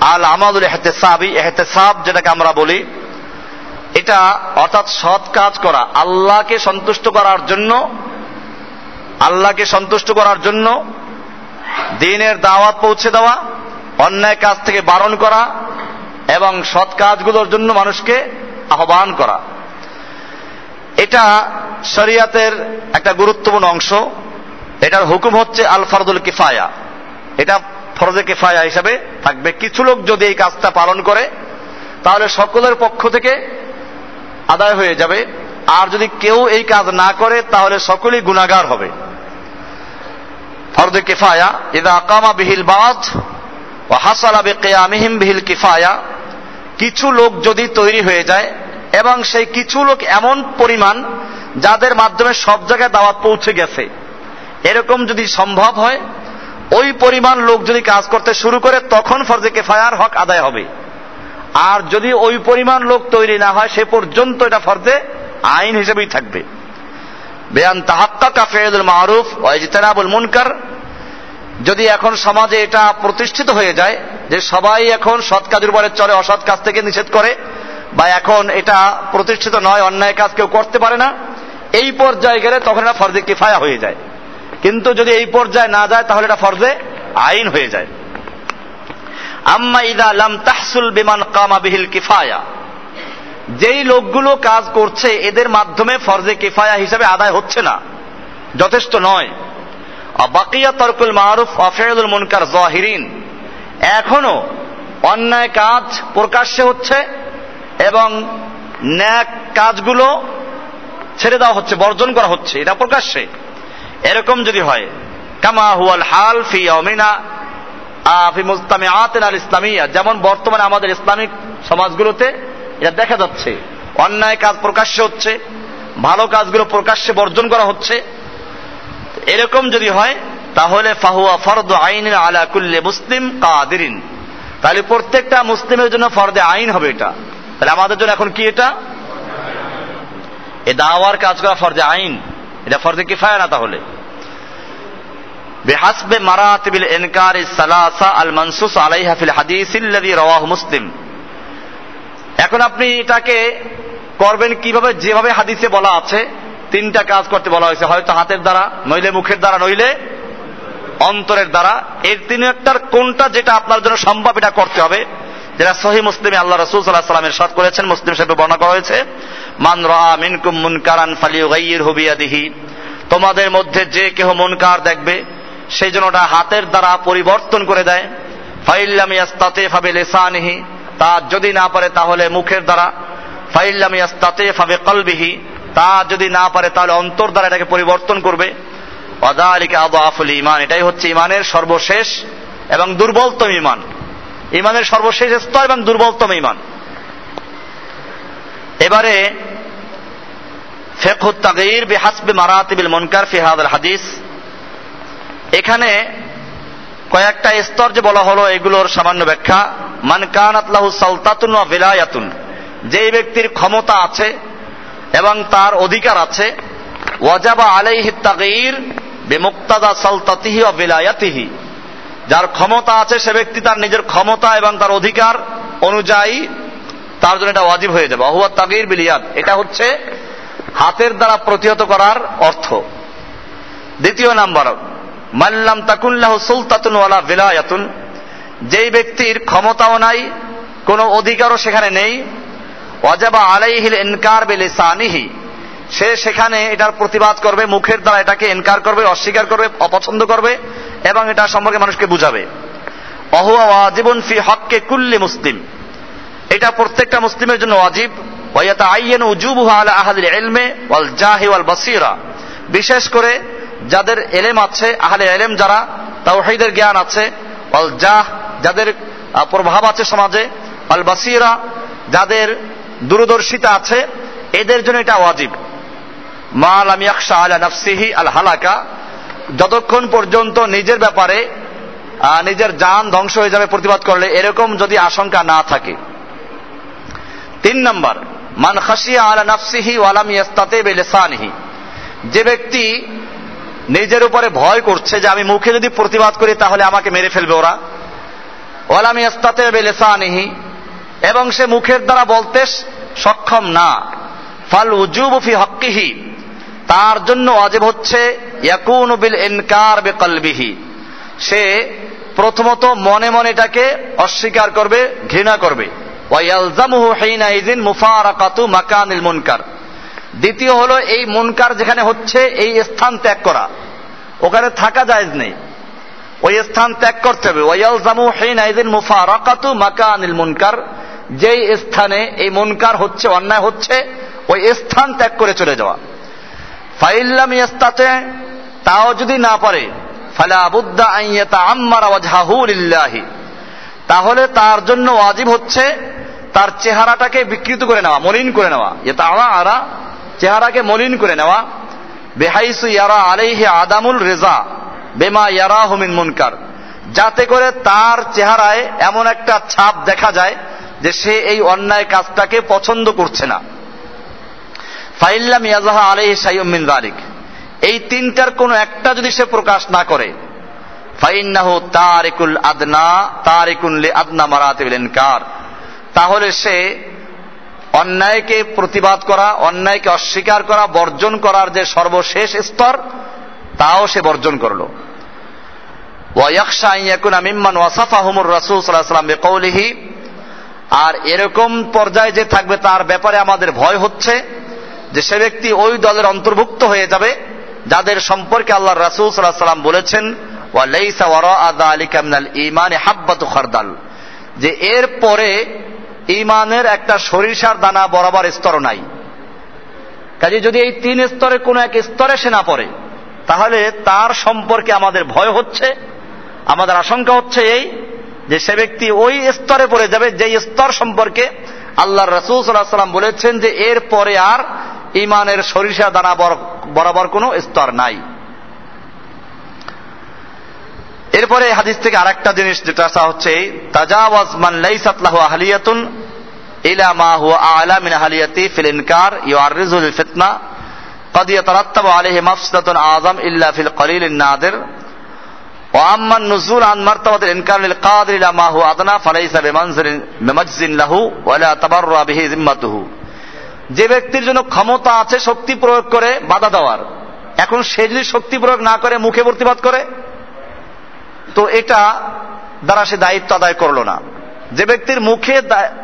আল আমাদুল এহতেসাবি এহতেসাব যেটাকে আমরা বলি, এটা অর্থাৎ সৎ কাজ করা, আল্লাহকে সন্তুষ্ট করার জন্য, আল্লাহকে সন্তুষ্ট করার জন্য দিনের দাওয়াত পৌঁছে দেওয়া, অন্যায় কাজ থেকে বারণ করা এবং সৎ কাজগুলোর জন্য মানুষকে আহ্বান করা। এটা শরিয়াতের একটা গুরুত্বপূর্ণ অংশ। এটার হুকুম হচ্ছে আল ফরদুল কিফায়া। এটা ফরজে কিফায়া হিসাবে থাকবে। কিছু লোক যদি এই কাজটা পালন করে, তাহলে সকলের পক্ষ থেকে আদায় হয়ে যাবে। আর যদি কেউ এই কাজ না করে, তাহলে সকলেই গুণাগার হবে। ফরদে কেফায়া, ইদা আকামা বিহিল বাদ ও হাসালা বে কেয়ামিহিম বিহিল কিফায়া। কিছু লোক যদি তৈরি হয়ে যায়, এবং সেই কিছু লোক এমন পরিমাণ যাদের মাধ্যমে সব জায়গায় দাওয়াত পৌঁছে গেছে, এরকম যদি সম্ভব হয় ওই পরিমাণ লোক যদি কাজ করতে শুরু করে, তখন ফরজে কেফায়ার হক আদায় হবে। আর যদি ওই পরিমাণ লোক তৈরি না হয়, সে পর্যন্ত এটা ফরজে আইন হিসেবেই থাকবে। বেয়ান তাহাক্কা কাফেদুল মারুফ ওয়াইজিতানাবুল মুনকার, যদি এখন সমাজে এটা প্রতিষ্ঠিত হয়ে যায়, যে সবাই এখন সৎ কাজের উপরে চলে অসৎ কাজ থেকে নিষেধ করে, বা এখন এটা প্রতিষ্ঠিত নয়, অন্যায় কাজ কেউ করতে পারে না, এই পর্যায়ে গেলে তখন এটা ফরজে কিফায়া হয়ে যায়। কিন্তু যদি এই পর্যায়ে না যায়, তাহলে এটা ফরজে আইন হয়ে যায়। আম্মা ইদা লাম তাহসুল বিমান কামা বিহিল কিফায়া। যেই লোকগুলো কাজ করছে, এদের মাধ্যমে ফরজে কিফায়া হিসাবে আদায় হচ্ছে না। যথেষ্ট নয়। বাকিয়া তরকুল মারুফ অফেরুল মুনকার জহিরিন। এখনও অন্যায় কাজ প্রকাশ্যে হচ্ছে এবং ন্যাক কাজগুলো ছেড়ে দেওয়া হচ্ছে, বর্জন করা হচ্ছে। এটা প্রকাশ্যে। এরকম যদি হয়। কামা হুয়াল হাল ফি অমিনা ফি মুস্তামি আতেন আল ইসলামিয়া। যেমন বর্তমানে আমাদের ইসলামিক সমাজগুলোতে এটা দেখা যাচ্ছে। অন্যায় কাজ প্রকাশ্যে হচ্ছে, ভালো কাজগুলো প্রকাশ্যে বর্জন করা হচ্ছে। এরকম যদি হয়, তাহলে ফাহুয়া ফরদ আইন আলা কুল্লে মুসলিম কাদিরিন। তাহলে প্রত্যেকটা মুসলিমের জন্য ফরদে আইন হবে এটা। তাহলে আমাদের জন্য এখন কি এটা? এ দাওয়ার কাজ করা ফরজে আইন। এটা ফরজে কিফায়া না তাহলে بحسب مراتب الانكار الثلاثه المنصوص عليها في الحديث الذي رواه مسلم এখন আপনি এটাকে করবেন কিভাবে যেভাবে হাদিসে বলা আছে তিনটা কাজ করতে বলা হয়েছে হয়তো হাতের দ্বারা নইলে মুখের দ্বারা নইলে অন্তরের দ্বারা এর তিন একটার কোনটা যেটা আপনার জন্য সম্ভব এটা করতে হবে যেটা সহি মুসলিমে আল্লাহ রসুল সাল্লাহ সাল্লামের সাদ করেছেন মুসলিম সাহেব বর্ণনা করা হয়েছে মান রা মিনকুম মুনকারান ফালিউ গাইয়ির হুবিয়াদিহি তোমাদের মধ্যে যে কেহ মুনকার দেখবে সেই জন্য ওটা হাতের দ্বারা পরিবর্তন করে দেয়। ফাইল্লাম ইয়াস্তাতে ফাবে লেসানিহি তা যদি না পারে তাহলে মুখের দ্বারা। ফাইল্লাম ইয়াস্তাতে ফাবে কলবিহি তা যদি না পারে তাহলে অন্তর দ্বারা এটাকে পরিবর্তন করবে। অদালিকা আবু আফুল ইমান এটাই হচ্ছে ইমানের সর্বশেষ এবং দুর্বলতম ইমান ইমানের সর্বশেষ স্তর এবং দুর্বলতম ইমান এবারে ফেকুত তাগির বিহাসবে মারাতিবিল মনকার ফিহাদ হাদিস। এখানে কয়েকটা স্তর যে বলা হলো এগুলোর সামান্য ব্যাখ্যা। মান কানাতলাহু সালতাতুন ওয়া বিলায়াতুন যেই ব্যক্তির ক্ষমতা আছে এবং তার অধিকার আছে, ওয়াজাবা আলাইহি তাগির বিমুক্তাদা সালতাতিহি ওয়া বিলায়াতিহি যার ক্ষমতা আছে সে ব্যক্তি তার নিজের ক্ষমতা এবং তার অধিকার অনুযায়ী তার জন্য এটা ওয়াজিব হয়ে যাবে। অহুয়া তাগির বিলিয়াদ এটা হচ্ছে হাতের দ্বারা প্রতিহত করার অর্থ। দ্বিতীয় নাম্বার মাল্লাম তাকুল্লাহ সুলতাতুন ওয়ালা বিলায়াতুন। যেই ব্যক্তির ক্ষমতাও নাই, কোনো অধিকারও সেখানে নেই। অজাবা আলাইহিল ইনকার বিলিসানিহি। সে সেখানে এটার প্রতিবাদ করবে, মুখের দ্বারা এটাকে ইনকার করবে, অস্বীকার করবে, অপছন্দ করবে এবং এটা সম্পর্কে মানুষকে বুঝাবে। অহুয়া ওয়াজিবুন ফি হককে কুল্লি মুসলিম। এটা প্রত্যেকটা মুসলিমের জন্য ওয়াজিব। ওয়াইয়াতা আইয়েন উজুবুহা আলা আহাদিল ইলমে ওয়াল জাহি ওয়াল বাসিরা। বিশেষ করে যাদের এলেম আছে আহলে এলেম যারা, তাওহীদের জ্ঞান আছে, ওয়াল জাহ, যাদের প্রভাব আছে সমাজে, ওয়াল বাসিরা যাদের দূরদর্শিতা আছে, এদের জন্য এটা ওয়াজিব। মা লাম ইয়াখশা আলা নাফসিহি আল হালাকা। যতক্ষণ পর্যন্ত নিজের ব্যাপারে নিজের যান ধ্বংস হয়ে যাবে প্রতিবাদ করলে, এরকম যদি আশঙ্কা না থাকে। তিন নম্বর, মান খাসিয়া আলা নাফসিহি ওয়ালাম ইয়াস্তাতে বেলেসানিহি। যে ব্যক্তি নিজের উপরে ভয় করছে যে আমি মুখে যদি প্রতিবাদ করি তাহলে আমাকে মেরে ফেলবে ওরা। ওয়ালাম ইয়াস্তাতে বেলেসানিহি, এবং সে মুখের দ্বারা বলতে সক্ষম না। ফাল উজুবু ফি হক্কিহি, তার জন্য অজেব হচ্ছে ইয়াকুন বিল ইনকার বে কলবিহি সে প্রথমত মনে মনে এটাকে অস্বীকার করবে, ঘৃণা করবে। দ্বিতীয় হলো এই মুনকার যেখানে হচ্ছে, এই স্থান ত্যাগ করা। ওখানে থাকা যায় নেই। ওই স্থান ত্যাগ করতে হবে। ওয়াইয়ালজামু হিনাইযিন মুফারাকাতু মাকানিল মুনকার। যেই স্থানে এই মুনকার হচ্ছে, অন্যায় হচ্ছে, ওই স্থান ত্যাগ করে চলে যাওয়া। ফাইল্লাম ইয়াস্তাতে, তাও যদি না পারে, ফালা বুদ্দা আইয়াতা আম্মারা ওয়াজহাহু লিল্লাহি। তাহলে তার জন্য ওয়াজিব হচ্ছে তার চেহারাটাকে বিকৃত করে নেওয়া, মলিন করে নেওয়া। এটা আরা আরা চেহারাকে মলিন করে নেওয়া। বেহাইসু ইয়ারা আলাইহি আদামুল রেজা, বেমা ইয়ারা হুমিন মুনকার। যাতে করে তার চেহারায় এমন একটা ছাপ দেখা যায় যে সে এই অন্যায় কাজটাকে পছন্দ করছে না। ফাইল্লাম ইয়াজাহা আলাইহি সাইয়ুম দালিক এই তিনটার কোনো একটা যদি সে প্রকাশ না করে ফাইন্নাহু তারিকুল আদনা, তারিকুন লি আদনা মারাতিল ইনকার। তাহলে সে অন্যায়কে প্রতিবাদ করা, অন্যায়কে অস্বীকার করা, বর্জন করার যে সর্বশেষ স্তর, তাও সে বর্জন করল। আর এরকম পর্যায়ে যে থাকবে, তার ব্যাপারে আমাদের ভয় হচ্ছে যে সে ব্যক্তি ওই দলের অন্তর্ভুক্ত হয়ে যাবে, যাদের সম্পর্কে আল্লাহ রাসূল সাল্লাল্লাহু আলাইহি ওয়াসাল্লাম বলেছেন যে এর পরে ইমানের একটা সরিষার দানা বরাবর স্তর নাই। কাজে যদি এই তিন স্তরে কোনো এক স্তরে সে না পড়ে, তাহলে তার সম্পর্কে আমাদের ভয় হচ্ছে, আমাদের আশঙ্কা হচ্ছে এই যে সে ব্যক্তি ওই স্তরে পড়ে যাবে, যেই স্তর সম্পর্কে আল্লাহ রসুল সাল্লাহ সাল্লাম বলেছেন যে এর পরে আর ইমানের সরিষা দানা বরাবর কোনো স্তর নাই। এরপরে হাদিস থেকে আরেকটা জিনিস যেটা আসা হচ্ছে তাজাওয়াজ মান লাইসাত লাহু আহলিয়াতুন ইলা মা হুয়া আলা মিন আহলিয়াতি ফিল ইনকার ইউআররিজুল ফিতনা قد يترتب عليه مفسدة أعظم إلا في القليل النادر وأما النزول عن مرتبة الإنكار للقادر إلى ما هو أدنى فليس بمنزل بمجز له ولا تبرع به ذمته যে ব্যক্তির জন্য ক্ষমতা আছে শক্তি প্রয়োগ করে বাধা দেওয়ার এখন সে যদি শক্তি প্রয়োগ না করে মুখে প্রতিবাদ করে তো এটা দ্বারা সে দায়িত্ব আদায় করল না। যে ব্যক্তির মুখে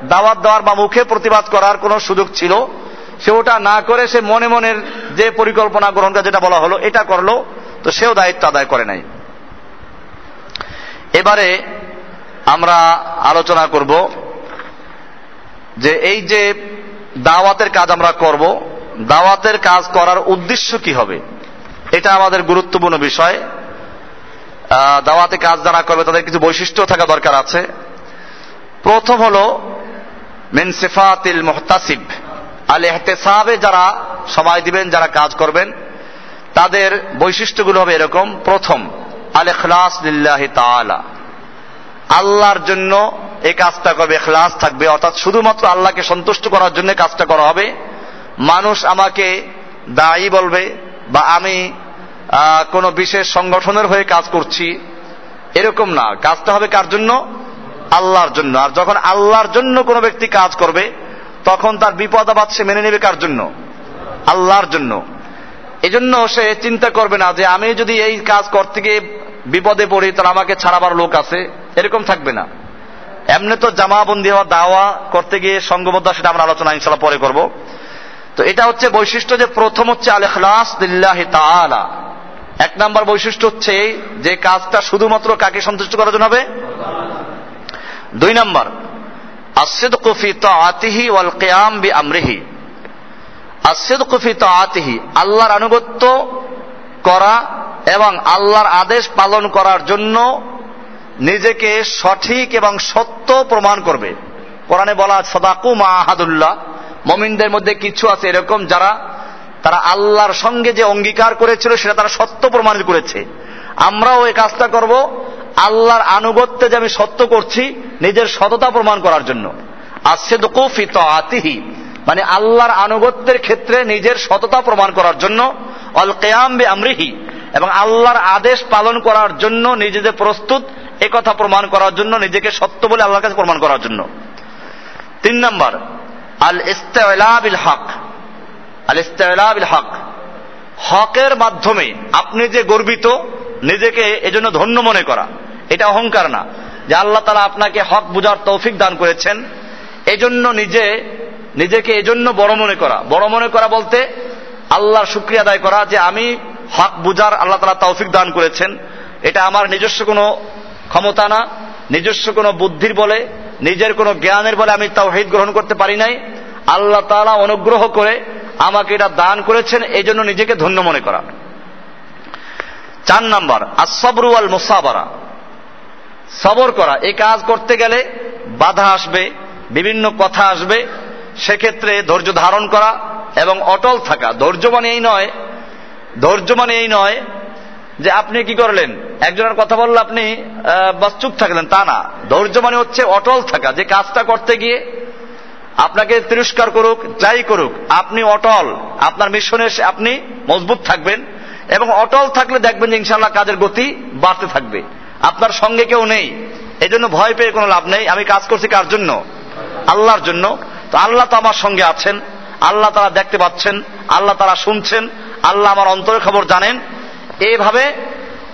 দাওয়াত দেওয়ার বা মুখে প্রতিবাদ করার কোনো সুযোগ ছিল, সে ওটা না করে সে মনে মনের যে পরিকল্পনা গ্রহণটা যেটা বলা হলো, এটা করল, তো সেও দায়িত্ব আদায় করে নাই। এবারে আমরা আলোচনা করব যে এই যে দাওয়াতের কাজ আমরা করব, দাওয়াতের কাজ করার উদ্দেশ্য কি হবে, এটা আমাদের গুরুত্বপূর্ণ বিষয়। দাওয়াতে কাজ যারা করবে, তাদের কিছু বৈশিষ্ট্য থাকা দরকার আছে। প্রথম হল, মিন সিফাতিল মুহতাসিব। আল এহতেসাবে যারা সময় দিবেন, যারা কাজ করবেন, তাদের বৈশিষ্ট্যগুলো হবে এরকম। প্রথম আল এখলাস লিল্লাহি তাআলা। আল্লাহর জন্য এই কাজটা করবে এখলাস থাকবে। অর্থাৎ শুধুমাত্র আল্লাহকে সন্তুষ্ট করার জন্য কাজটা করা হবে। মানুষ আমাকে দায়ী বলবে বা আমি কোনো বিশেষ সংগঠনের হয়ে কাজ করছি, এরকম না। কাজটা হবে কার জন্য? আল্লাহর জন্য। আর যখন আল্লাহর জন্য কোনো ব্যক্তি কাজ করবে, তখন তার বিপদ আবাদ সে মেনে নেবে কার জন্য? আল্লাহর জন্য। এই এজন্য সে চিন্তা করবে না যে, আমি যদি এই কাজ করতে গিয়ে বিপদে পড়ি, তাহলে আমাকে ছাড়াবার লোক আছে। এরকম থাকবে না। এমনি তো জামাবন্দি হওয়া দাওয়া করতে গিয়ে সঙ্গবদ্ধ, সেটা আমরা আলোচনা ইনশাল্লাহ পরে করব। তো এটা হচ্ছে বৈশিষ্ট্য যে, প্রথম হচ্ছে আল দিল্লাহি তাআলা। এক নাম্বার বৈশিষ্ট্য হচ্ছে যে কাজটা শুধুমাত্র কাকে সন্তুষ্ট করার জন্য হবে? দুই নাম্বার আসিদ কুফি আতিহি ওয়াল কেয়াম বি আমরিহি আসিদ কুফি আতিহি আল্লাহর আনুগত্য করা এবং আল্লাহর আদেশ পালন করার জন্য নিজেকে সঠিক এবং সত্য প্রমাণ করবে। কোরআনে বলা সদাকু মাহাদুল্লাহ মমিনদের মধ্যে কিছু আছে এরকম যারা তারা আল্লাহর সঙ্গে যে অঙ্গীকার করেছিল সেটা তারা সত্য প্রমাণ করেছে। আমরাও এই কাজটা করব, আল্লাহর আনুগত্যে যে আমি সত্য করছি, নিজের সততা প্রমাণ করার জন্য। আতিহি মানে আল্লাহর আনুগত্যের ক্ষেত্রে নিজের সততা প্রমাণ করার জন্য। অল কেয়াম বে আমরিহি এবং আল্লাহর আদেশ পালন করার জন্য নিজেদের প্রস্তুত একথা প্রমাণ করার জন্য, নিজেকে সত্য বলে আল্লাহর কাছে প্রমাণ করার জন্য। তিন নম্বর আল ইস্তাবিল হক হক হকের মাধ্যমে আপনি যে গর্বিত, নিজেকে এজন্য ধন্য মনে করা, এটা অহংকার না। যে আল্লাহ তালা আপনাকে হক বুঝার তৌফিক দান করেছেন, এজন্য নিজে, নিজেকে এজন্য বড় মনে করা। বড় মনে করা বলতে আল্লাহর শুক্রিয়া আদায় করা যে আমি হক বুঝার আল্লাহ তালা তৌফিক দান করেছেন। এটা আমার নিজস্ব কোনো ক্ষমতা না, নিজস্ব কোনো বুদ্ধির বলে, নিজের কোনো জ্ঞানের বলে আমি তাওহিদ গ্রহণ করতে পারি নাই। আল্লাহ তালা অনুগ্রহ করে আমাকে এটা দান করেছেন এই জন্য নিজেকে ধন্য মনে করা। চার নাম্বার আসবরু আল মুসাবারা সবর করা, এই কাজ করতে গেলে বাধা আসবে, বিভিন্ন কথা আসবে, সেক্ষেত্রে ধৈর্য ধারণ করা এবং অটল থাকা। ধৈর্য মানে এই নয়, ধৈর্য মানে এই নয় যে আপনি কি করলেন? একজনের কথা বললে আপনি বাস চুপ থাকলেন, তা না। ধৈর্য মানে হচ্ছে অটল থাকা, যে কাজটা করতে গিয়ে আপনাকে তিরস্কার করুক যাই করুক। আপনি অটল। আপনার মিশনে আপনি মজবুত থাকবেন এবং অটল থাকলে দেখবেন যে ইনশাল্লাহ কাজের গতি বাড়তে থাকবে। আপনার সঙ্গে কেউ নেই। এই জন্য ভয় পেয়ে কোনো লাভ নেই। আমি কাজ করছি কার জন্য? আল্লাহর জন্য। তো আল্লাহ তো আমার সঙ্গে আছেন। আল্লাহ তারা দেখতে পাচ্ছেন। আল্লাহ তারা শুনছেন। আল্লাহ আমার অন্তরের খবর জানেন। এইভাবে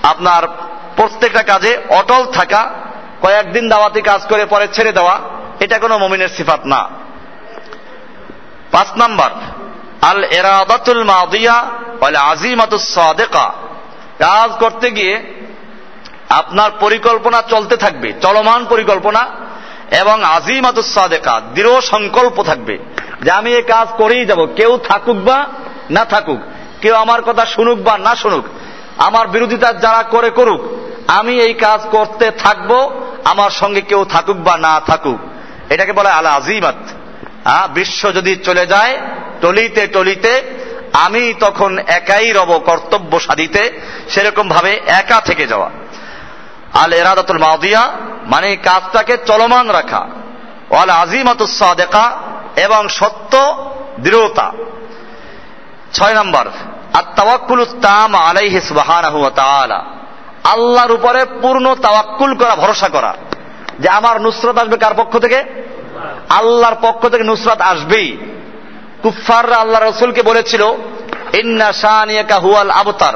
আপনার প্রত্যেকটা কাজে অটল থাকা, কয়েকদিন দাওয়াতি কাজ করে পরে ছেড়ে দেওয়া, এটা কোনো মমিনের সিফাত না। পাঁচ নাম্বার, আল এরাদাতুল মাদিয়া ওয়াল আজিমাতুস সাদেকা। কাজ করতে গিয়ে আপনার পরিকল্পনা চলতে থাকবে, চলমান পরিকল্পনা, এবং আজিমাতুস সাদেকা, দৃঢ় সংকল্প থাকবে যে আমি এই কাজ করেই যাব। কেউ থাকুক বা না থাকুক, কেউ আমার কথা শুনুক বা না শুনুক, আমার বিরোধিতা যারা করে করুক, আমি এই কাজ করতে থাকব, আমার সঙ্গে কেউ থাকুক বা না থাকুক। এটাকে বলে আলা আজিমাত। বিশ্ব যদি চলে যায়, টলিতে টলিতে, আমি তখন একাই রব কর্তব্য সাধিতে, সেরকম ভাবে একা থেকে যাওয়া। আল এরাদাতুল মাদিয়া মানে কাজটাকে চলমান রাখা। ওয়াল আজিমাতুস সাদেকা, এবং সত্য দৃঢ়তা। ছয় নম্বর আত্মাওয়াক্কুল তাম আলাইহি সুবহানাহু আল্লাহর উপরে পূর্ণ তাওয়াক্কুল করা, ভরসা করা। যে আমার নুসরত আসবে কার পক্ষ থেকে? আল্লাহর পক্ষ থেকে নুসরাত আসবেই। কুফাররা আল্লাহ রসুলকে বলেছিল, ইন্না হুয়াল আবতার।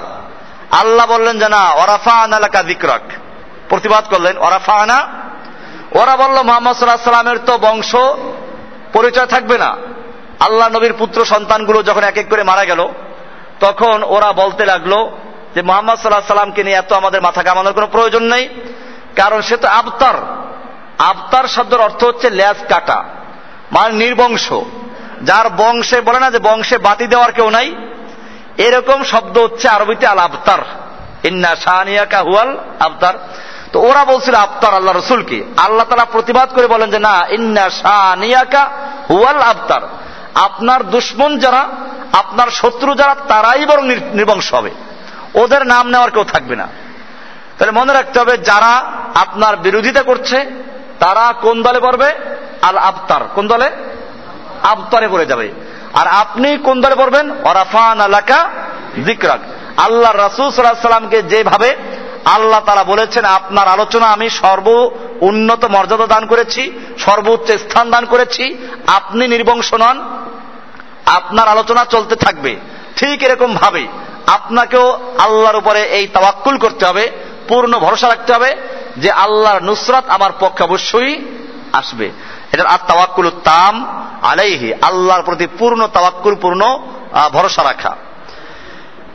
আল্লাহ বললেন যে, না ওরাফা আনালাকা দিকরাক প্রতিবাদ করলেন ওরাফা আনা ওরা বলল, মোহাম্মদ সাল্লাহ সাল্লামের তো বংশ পরিচয় থাকবে না। আল্লাহ নবীর পুত্র সন্তানগুলো যখন এক এক করে মারা গেল, তখন ওরা বলতে লাগল যে, মোহাম্মদ সাল্লাহ সাল্লামকে নিয়ে এত আমাদের মাথা কামানোর কোনো প্রয়োজন নেই, কারণ সে তো আবতার। আবতার শব্দের অর্থ হচ্ছে ল্যাজ কাটা মানে নির্বংশ। যার বংশে বলে না যে বংশে বাতি দেওয়ার কেউ নাই, এরকম শব্দ হচ্ছে আরবিতে আল আবতার ইন্না শাহানিয়াকা হুয়াল আবতার তো ওরা বলছিল আবতার আল্লাহ রসুলকে। আল্লাহ তারা প্রতিবাদ করে বলেন যে না, ইন্না শাহানিয়াকা হুয়াল আবতার আপনার দুশ্মন যারা, আপনার শত্রু যারা, তারাই বরং নির্বংশ হবে। ওদের নাম নেওয়ার কেউ থাকবে না। তাহলে মনে রাখতে হবে, যারা আপনার বিরোধিতা করছে তারা কোন দলে পড়বে? আল আবতার। কোন দলে? আবতারে পড়ে যাবে। আর আপনি কোন দলে পড়বেন? অরাফান আলাকা জিকরাক। আল্লাহ রাসুল সাল্লাহ সাল্লামকে যেভাবে আল্লাহ তারা বলেছেন, আপনার আলোচনা আমি সর্ব উন্নত মর্যাদা দান করেছি, সর্বোচ্চ স্থান দান করেছি, আপনি নির্বংশ নন, আপনার আলোচনা চলতে থাকবে। ঠিক এরকম ভাবে আপনাকেও আল্লাহর উপরে এই তাওয়াক্কুল করতে হবে, পূর্ণ ভরসা রাখতে হবে। যে আল্লাহর নুসরাত আমার পক্ষে অবশ্যই আসবে। এটার আর তাওয়াক্কুল তাম আলাইহি, আল্লাহর প্রতি পূর্ণ তাওয়াক্কুল, পূর্ণ ভরসা রাখা।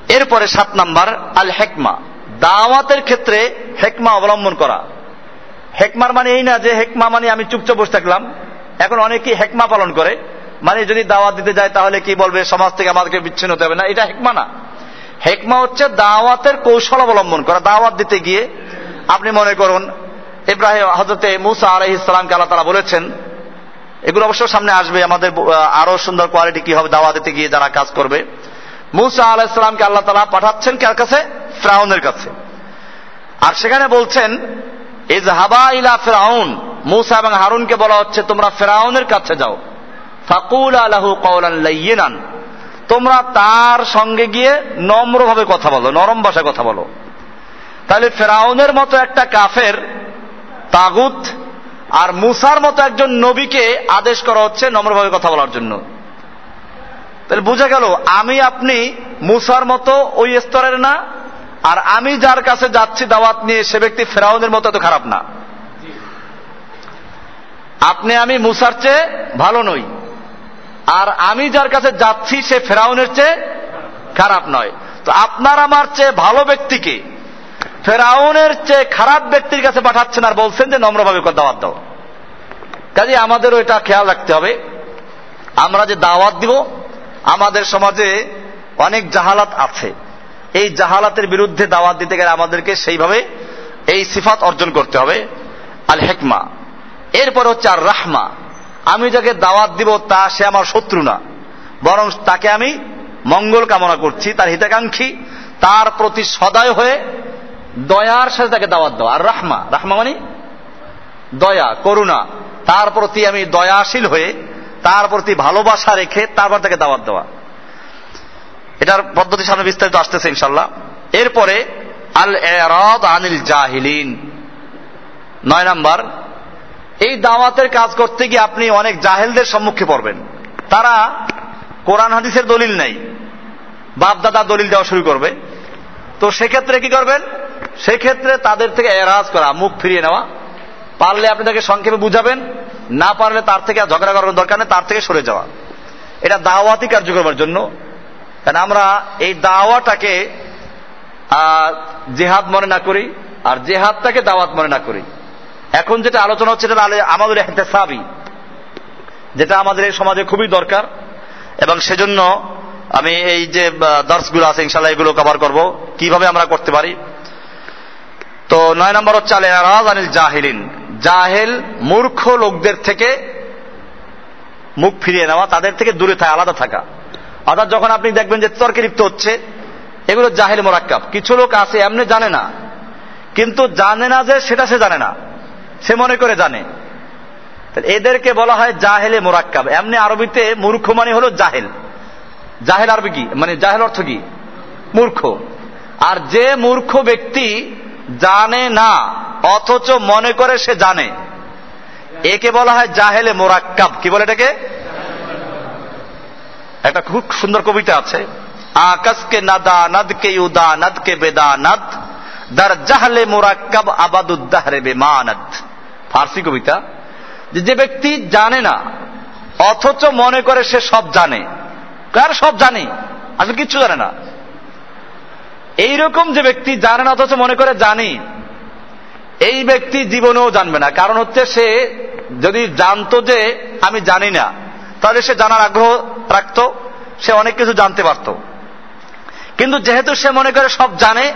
এরপরে সাত নাম্বার আল হেকমা দাওয়াতের ক্ষেত্রে হেকমা অবলম্বন করা। হেকমার মানে এই না যে হেকমা মানে আমি চুপচাপ বসে থাকলাম। এখন অনেকেই হেকমা পালন করে। মানে যদি দাওয়াত দিতে যায় তাহলে কি বলবে, সমাজ থেকে আমাদেরকে বিচ্ছিন্ন হতে হবে না, এটা হেকমা না। হেকমা হচ্ছে দাওয়াতের কৌশল অবলম্বন করা। দাওয়াত দিতে গিয়ে আপনি মনে করুন, ইব্রাহিম হজরতে মুসা আলহ ইসলামকে আল্লাহ তারা বলেছেন, এগুলো অবশ্য সামনে আসবে, আমাদের আরও সুন্দর কোয়ালিটি কি হবে দাওয়া দিতে গিয়ে যারা কাজ করবে। মুসা আলাহ ইসলামকে আল্লাহ তালা পাঠাচ্ছেন কার কাছে? ফ্রাউনের কাছে। আর সেখানে বলছেন এই হাবা ইলা ফেরাউন মুসা এবং হারুনকে বলা হচ্ছে, তোমরা ফেরাউনের কাছে যাও। ফাকুল আলাহু কৌলান তোমরা তার সঙ্গে গিয়ে নম্রভাবে কথা বলো, নরম ভাষায় কথা বলো। তাহলে ফেরাউনের মতো একটা কাফের, তাগুত, আর মুসার মতো একজন নবীকে আদেশ করা হচ্ছে নম্রভাবে কথা বলার জন্য। তাহলে বোঝা গেল, আমি আপনি মুসার মতো ওই স্তরের না, আর আমি যার কাছে যাচ্ছি দাওয়াত নিয়ে সে ব্যক্তি ফেরাউনের মতো এত খারাপ না। আপনি আমি মুসার চেয়ে ভালো নই, আর আমি যার কাছে যাচ্ছি সে ফেরাউনের চেয়ে খারাপ নয়। তো আপনার আমার চেয়ে ভালো ব্যক্তিকে ফেরাউনের চেয়ে খারাপ ব্যক্তির কাছে পাঠাচ্ছেন আর বলছেন যে নম্রভাবে দাওয়াত দাও। কাজে আমাদেরও এটা খেয়াল রাখতে হবে। আমরা যে দাওয়াত দিব, আমাদের সমাজে অনেক জাহালাত আছে। এই জাহালাতের বিরুদ্ধে দাওয়াত দিতে গেলে আমাদেরকে সেইভাবে এই সিফাত অর্জন করতে হবে। আল হেকমা এরপর হচ্ছে আর রাহমা আমি যাকে দাওয়াত দিব তা সে আমার শত্রু না। বরং তাকে আমি মঙ্গল কামনা করছি, তার হিতাকাঙ্ক্ষী, তার প্রতি সদয় হয়ে দয়ার সাথে তাকে দাওয়াত দেওয়া আর রাহমা রাহমা মানে দয়া, করুণা। তার প্রতি আমি দয়াশীল হয়ে, তার প্রতি ভালোবাসা রেখে তারপর তাকে দাওয়াত দেওয়া। এটার পদ্ধতি সামনে বিস্তারিত আসতেছে ইনশাল্লাহ এরপরে আল এরাদ আনিল জাহিলিন। নয় নাম্বার, এই দাওয়াতের কাজ করতে গিয়ে আপনি অনেক জাহেলদের সম্মুখে পড়বেন। তারা কোরআন হাদিসের দলিল নেই। বাপ দাদা দলিল দেওয়া শুরু করবে। তো সেক্ষেত্রে কি করবেন? সেক্ষেত্রে তাদের থেকে এরাজ করা, মুখ ফিরিয়ে নেওয়া। পারলে আপনি তাকে সংক্ষেপে বুঝাবেন, না পারলে তার থেকে ঝগড়া করার দরকার নেই, তার থেকে সরে যাওয়া। এটা দাওয়াতি কার্যক্রমের জন্য। কারণ আমরা এই দাওয়াটাকে জেহাদ মনে না করি, আর জেহাদটাকে দাওয়াত মনে না করি। এখন যেটা আলোচনা হচ্ছে এটা আমাদের সাবি যেটা আমাদের এই সমাজে খুবই দরকার, এবং সেজন্য আমি এই যে দর্শগুলো আছে ইনশাল্লাহ এগুলো কভার করব। কীভাবে আমরা করতে পারি? তো নয় নম্বর হচ্ছে আলে আনিল জাহিলিন। জাহেল মূর্খ লোকদের থেকে মুখ ফিরিয়ে নেওয়া, তাদের থেকে দূরে থাকা, আলাদা থাকা। অর্থাৎ যখন আপনি দেখবেন যে তর্কে লিপ্ত হচ্ছে, এগুলো জাহেল মোরাক্কাব। কিছু লোক আছে, এমনি জানে না। কিন্তু জানে না যে সেটা সে জানে না। সে মনে করে জানে। এদেরকে বলা হয় জাহেলে মোরাক্কাব। এমনি আরবিতে মূর্খ মানে হলো জাহেল। জাহেল আরবি কি? মানে জাহেল অর্থ কি? মূর্খ। আর যে মূর্খ ব্যক্তি জানে না, অথচ মনে করে সে জানে। একে বলা হয় জাহেলে মোরাক্কাব। কি বলে এটাকে? একটা খুব সুন্দর কবিতা আছে। আকাশকে নাদা, নাদকে ইউদা, নাদকে বেদা, নাদ। দার জাহলে মোরাক্কাব আবাদুদ্দাহরে বেমানাদ। ফার্সি কবিতা। যে ব্যক্তি জানে না, অথচ মনে করে সে সব জানে। কার সব জানে? আসলে কিচ্ছু জানে না। এইরকম যে ব্যক্তি জানে না, অথচ মনে করে জানি। এই ব্যক্তি জীবনেও জানবে না। কারণ হচ্ছে সে যদি জানতো যে আমি জানি না, তাহলে সে জানার আগ্রহ রাখতো, সে অনেক কিছু জানতে পারত। কিন্তু যেহেতু সে মনে করে সব জানে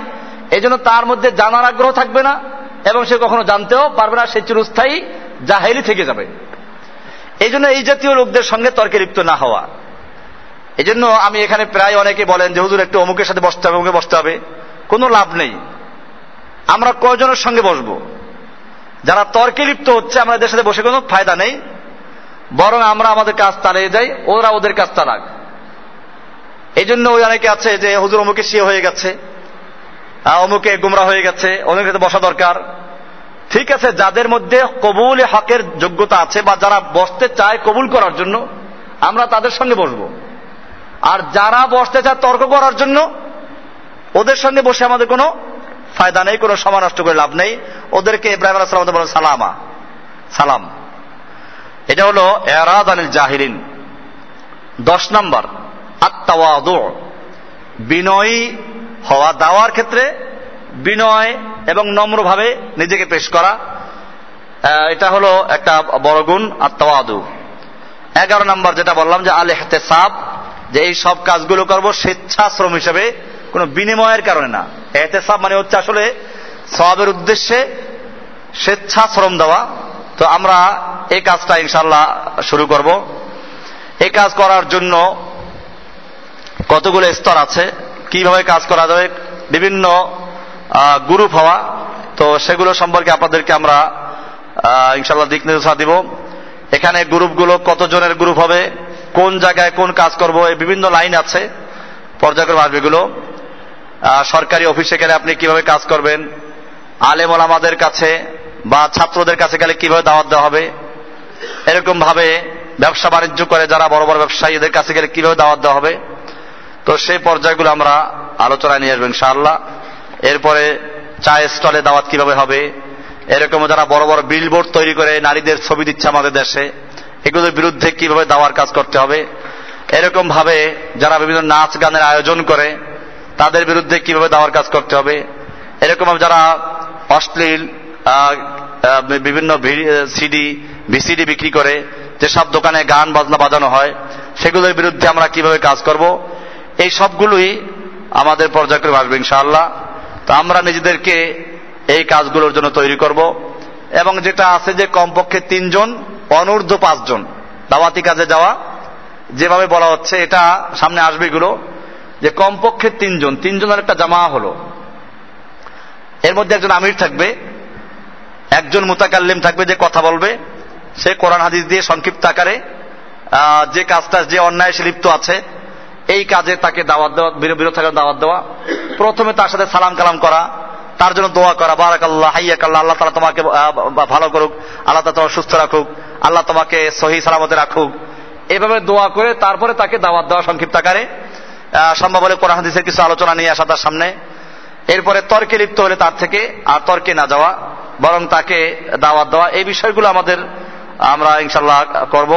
এই তার মধ্যে জানার আগ্রহ থাকবে না, এবং সে কখনো জানতেও পারবে না, সে চিরস্থায়ী জাহেলি থেকে যাবে। এই জন্য এই জাতীয় লোকদের সঙ্গে তর্কে লিপ্ত না হওয়া। এই জন্য আমি এখানে প্রায় অনেকে বলেন যে, হুজুর, একটু অমুকের সাথে বসতে হবে, অমুকে বসতে হবে। কোনো লাভ নেই। আমরা কয়জনের সঙ্গে বসবো? যারা তর্কে লিপ্ত হচ্ছে, আমরা এদের সাথে বসে কোনো ফায়দা নেই। বরং আমরা আমাদের কাজ চালিয়ে যাই, ওরা ওদের কাজ চালাক। এই জন্য ওই অনেকে আছে যে, হুজুর অমুকে শিয়ে হয়ে গেছে অমুকে গুমরা হয়ে গেছে অনেক সাথে বসা দরকার। ঠিক আছে, যাদের মধ্যে কবুল হকের যোগ্যতা আছে বা যারা বসতে চায় কবুল করার জন্য, আমরা তাদের সঙ্গে বসবো। আর যারা বসতে চায় তর্ক করার জন্য, ওদের সঙ্গে বসে আমাদের কোনো ফায়দা নেই, কোনো সময় নষ্ট করে লাভ নেই। ওদেরকে ইব্রাহিম আলাহ বলেন, সালামা। সালাম। এটা হলো এরাদ আনিল জাহিরিন দশ নম্বর আত্মাওয়াদ বিনয়ী হওয়া, দাওয়ার ক্ষেত্রে বিনয় এবং নম্রভাবে নিজেকে পেশ করা। এটা হলো একটা বড় গুণ আত্মাওয়াদু এগারো নম্বর যেটা বললাম যে আলে সাপ যে এই সব কাজগুলো করব স্বেচ্ছাশ্রম হিসেবে, কোনো বিনিময়ের কারণে না। এতে সাপ মানে হচ্ছে আসলে সবের উদ্দেশ্যে স্বেচ্ছাশ্রম দেওয়া। তো আমরা এই কাজটা ইনশাল্লাহ শুরু করব। এই কাজ করার জন্য কতগুলো স্তর আছে? কীভাবে কাজ করা যাবে বিভিন্ন গ্রুপ হওয়া। তো সেগুলো সম্পর্কে আপনাদেরকে আমরা ইনশাল্লাহ দিক নির্দেশনা দিব। এখানে গ্রুপগুলো কতজনের গ্রুপ হবে? কোন জায়গায় কোন কাজ করব, এই বিভিন্ন লাইন আছে, পর্যায়ক্রম আসবে এগুলো সরকারি অফিসে গেলে আপনি কীভাবে কাজ করবেন আলেম আমাদের কাছে বা ছাত্রদের কাছে গেলে কীভাবে দাওয়াত দেওয়া হবে এরকম ভাবে ব্যবসা বাণিজ্য করে যারা বড় বড় ব্যবসায়ী এদের কাছে গেলে কীভাবে দাওয়াত দেওয়া হবে, তো সেই পর্যায়গুলো আমরা আলোচনায় নিয়ে আসব ইনশাআল্লাহ। এরপরে চায়ের স্টলে দাওয়াত কীভাবে হবে, এরকম যারা বড় বড় বিলবোর্ড তৈরি করে, নারীদের ছবি দিচ্ছে আমাদের দেশে এগুলোর বিরুদ্ধে কীভাবে দাওয়ার কাজ করতে হবে? এরকম ভাবে যারা বিভিন্ন নাচ গানের আয়োজন করে, তাদের বিরুদ্ধে কীভাবে দাওয়ার কাজ করতে হবে? এরকম যারা অশ্লীল বিভিন্ন সিডি ভিসিডি বিক্রি করে, যেসব দোকানে গান বাজনা বাজানো হয়, সেগুলোর বিরুদ্ধে আমরা কীভাবে কাজ করব? এই সবগুলোই আমাদের পর্যায়ক্রমে আসবে ইনশাআল্লাহ। তো আমরা নিজেদেরকে এই কাজগুলোর জন্য তৈরি করব। এবং যেটা আছে যে কমপক্ষে তিনজন অনূর্ধ্ব পাঁচজন। দাওয়াতি কাজে যাওয়া, যেভাবে বলা হচ্ছে, এটা সামনে আসবে এগুলো, যে কমপক্ষে তিনজন, তিনজনের একটা জামা হলো। এর মধ্যে একজন আমির থাকবে, একজন মুতাকাল্লিম থাকবে যে কথা বলবে, সে কোরআন হাদিস দিয়ে সংক্ষিপ্ত আকারে যে কাজটা, যে অন্যায় সে লিপ্ত আছে, এই কাজে তাকে দাওয়াত দেওয়া বিরত থাকার দাওয়াত দেওয়া। প্রথমে তার সাথে সালাম কালাম করা তার জন্য দোয়া করা। বারাকাল্লাহ, হাইয়াকাল্লাহ, আল্লাহ তালা তোমাকে ভালো করুক, আল্লাহ তালা তোমাকে সুস্থ রাখুক, আল্লাহ তোমাকে সহি সালামতে রাখুক। এভাবে দোয়া করে তারপরে তাকে দাওয়াত দেওয়া সংক্ষিপ্ত আকারে। সম্ভব হলে কোরআন হাদিসের কিছু আলোচনা নিয়ে আসা তার সামনে। এরপরে তর্কে লিপ্ত হলে তার থেকে আর তর্কে না যাওয়া, বরং তাকে দাওয়াত দেওয়া। এই বিষয়গুলো আমাদের, আমরা ইনশাল্লাহ করব।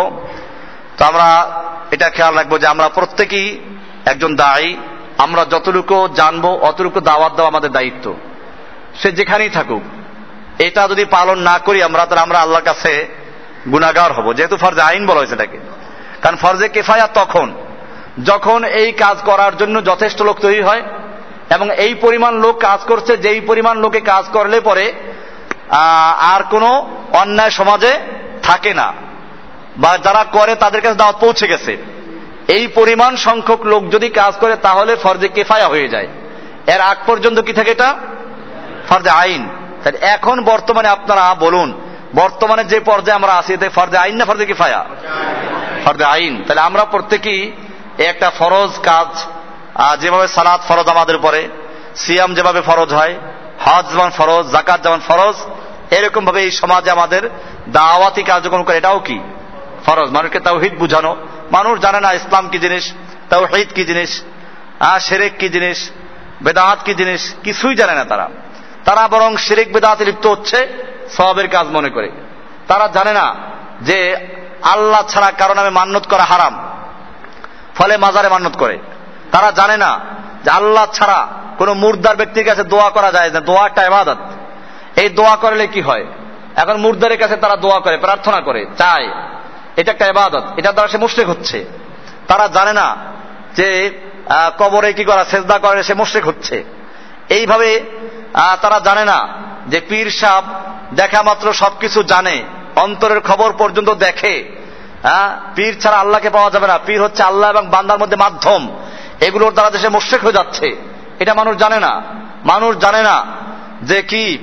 তো আমরা এটা খেয়াল রাখব যে আমরা প্রত্যেকেই একজন দায়ী। আমরা যতটুকু জানব, অতটুকু দাওয়াত দেওয়া আমাদের দায়িত্ব। সে যেখানেই থাকুক, এটা যদি পালন না করি, আমরা তাহলে আমরা আল্লাহর কাছে গুণাগার হব, যেহেতু ফরজে আইন বলা হয়েছে এটাকে। কারণ ফরজে কেফায়া তখন, যখন এই কাজ করার জন্য যথেষ্ট লোক তৈরি হয়, এবং এই পরিমাণ লোক কাজ করছে, যেই পরিমাণ লোকে কাজ করলে পরে আর কোনো অন্যায় সমাজে থাকে না। বা যারা করে, তাদের কাছে দাওয়াত পৌঁছে গেছে। এই পরিমাণ সংখ্যক লোক যদি কাজ করে, তাহলে ফরজে কেফায়া হয়ে যায়। এর আগ পর্যন্ত কি থাকে এটা? ফরজে আইন। তাহলে এখন বর্তমানে আপনারা বলুন, বর্তমানে যে পর্যায়ে আমরা আছি, এতে ফরজে আইন না ফরজে কিফায়া? ফরজে আইন। তাহলে আমরা প্রত্যেকেই একটা ফরজ কাজ যেভাবে সালাদ ফরজ আমাদের উপরে, সিয়াম যেভাবে ফরজ হয়, হজ যেমন ফরজ জাকাত যেমন ফরজ এরকম ভাবে এই সমাজে আমাদের দাওয়াতি কার্যক্রম করে, এটাও কি? ফরজ। মানুষকে তাওহিদ বুঝানো। মানুষ জানে না ইসলাম কি জিনিস, তাওহিদ কি জিনিস আ সেরেক কি জিনিস বেদাহাত কি জিনিস, কিছুই জানে না তারা। তারা বরং শিরিক বেদাহাতে লিপ্ত হচ্ছে সবের কাজ মনে করে। তারা জানে না যে আল্লাহ ছাড়া কারও নামে মান্যত করা হারাম, ফলে মাজারে মান্যত করে। তারা জানে না যে আল্লাহ ছাড়া কোন মুর্দার ব্যক্তির কাছে দোয়া করা যায় না দোয়া একটা এবাদত এই দোয়া করলে কি হয়? এখন মুর্দারের কাছে তারা দোয়া করে, প্রার্থনা করে, চায়। এটা একটা এবাদত এটা দ্বারা সে মুশ্রেক হচ্ছে। তারা জানে না যে কবরে কি করা, সেজদা করে সে মুশ্রেক হচ্ছে। এইভাবে তারা জানে না যে পীর সাহ দেখা মাত্র সবকিছু জানে, অন্তরের খবর পর্যন্ত দেখে। হ্যাঁ পীর ছাড়া আল্লাহকে পাওয়া যাবে না। পীর হচ্ছে আল্লাহ এবং বান্দার মধ্যে মাধ্যম। এগুলোর দ্বারা দেশে মুশ্রেক হয়ে যাচ্ছে। এটা মানুষ জানে না। মানুষ জানে না যে কি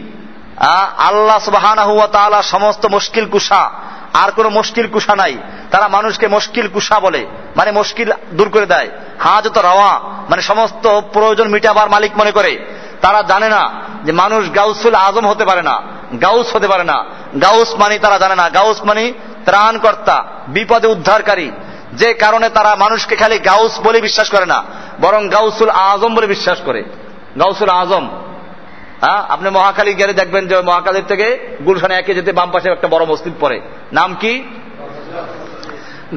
আল্লাহ সুবাহানা সমস্ত মুশকিল কুষা আর কোনো মুশকিল কুষা নাই। তারা মানুষকে মুশকিল কুষা বলে মানে মুশকিল দূর করে দেয়। হাজত রওয়া মানে সমস্ত প্রয়োজন মিটাবার মালিক মনে করে। তারা জানে না যে মানুষ গাউসুল আজম হতে পারে না, গাউস হতে পারে না। গাউস মানি তারা জানে না। গাউস মানি ত্রাণকর্তা, বিপদে উদ্ধারকারী। যে কারণে তারা মানুষকে খালি গাউস বলে বিশ্বাস করে না, বরং গাউসুল আজম বলে বিশ্বাস করে। গাউসুল আজম হ্যাঁ? আপনি মহাখালী গেলে দেখবেন যে মহাখালীর থেকে গুলশানে একে যেতে বাম পাশে একটা বড় মসজিদ পড়ে। নাম কি?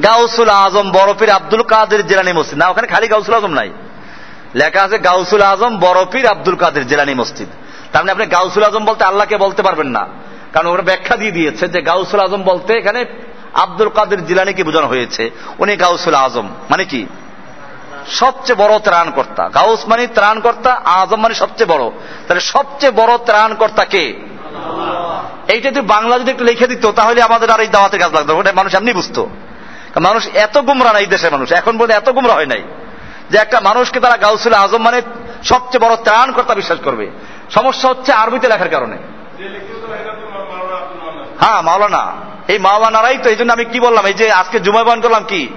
গাউসুল আজম বরফির আব্দুল কাদের জেলানি মসজিদ। না, ওখানে খালি গাউসুল আজম নাই। লেখা আছে গাউসুল আজম বরফির আব্দুল কাদের জেলানি মসজিদ। তার মানে আপনি গাউসুল আজম বলতে আল্লাহকে বলতে পারবেন না। কারণ ওরা ব্যাখ্যা দিয়ে দিয়েছে যে গাউসুল আজম বলতে এখানে আব্দুল কাদের জিলানিকে বোঝানো হয়েছে। উনি গাউসুল আজম। মানে কি? সবচেয়ে বড় ত্রাণকর্তা। গাউস মানে ত্রাণকর্তা, আজম মানে সবচেয়ে বড়। তাহলে সবচেয়ে বড় ত্রাণকর্তা কে? এইটা যদি বাংলা যদি একটু লিখে দিত, তাহলে আমাদের আর এই দাওয়াতের কাজ লাগতো ওটা মানুষ এমনি বুঝতো। মানুষ এত গুমরা নাই দেশের মানুষ। এখন পর্যন্ত এত গুমরা হয় নাই। যে একটা মানুষকে তারা গাউসুল আজম মানে সবচেয়ে বড় ত্রাণকর্তা বিশ্বাস করবে। সমস্যা হচ্ছে আরবিতে লেখার কারণে। হ্যাঁ মাওলানা। এই মাওলানারাই তো এই জন্য আমি কি বললাম, এই যে আজকে জুমায় জুমাবান করলাম কি?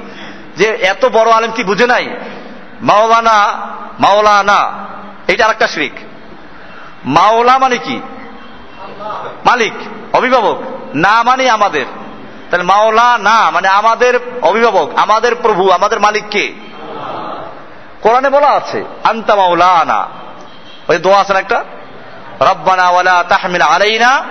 যে এত বড় আলেম কি বুঝে নাই? মাওলানা মাওলানা এটা আরেকটা শিরিক। মাওলা মানে কি? মালিক, অভিভাবক, না মানে আমাদের। তাহলে মাওলা না মানে আমাদের অভিভাবক, আমাদের প্রভু, আমাদের মালিককে কে? কোরআনে বলা আছে, আন্তা মাওলানা। ওই দোয়া আছে না একটা? রব্বানা ওয়ালা তাহমিল আলাইনা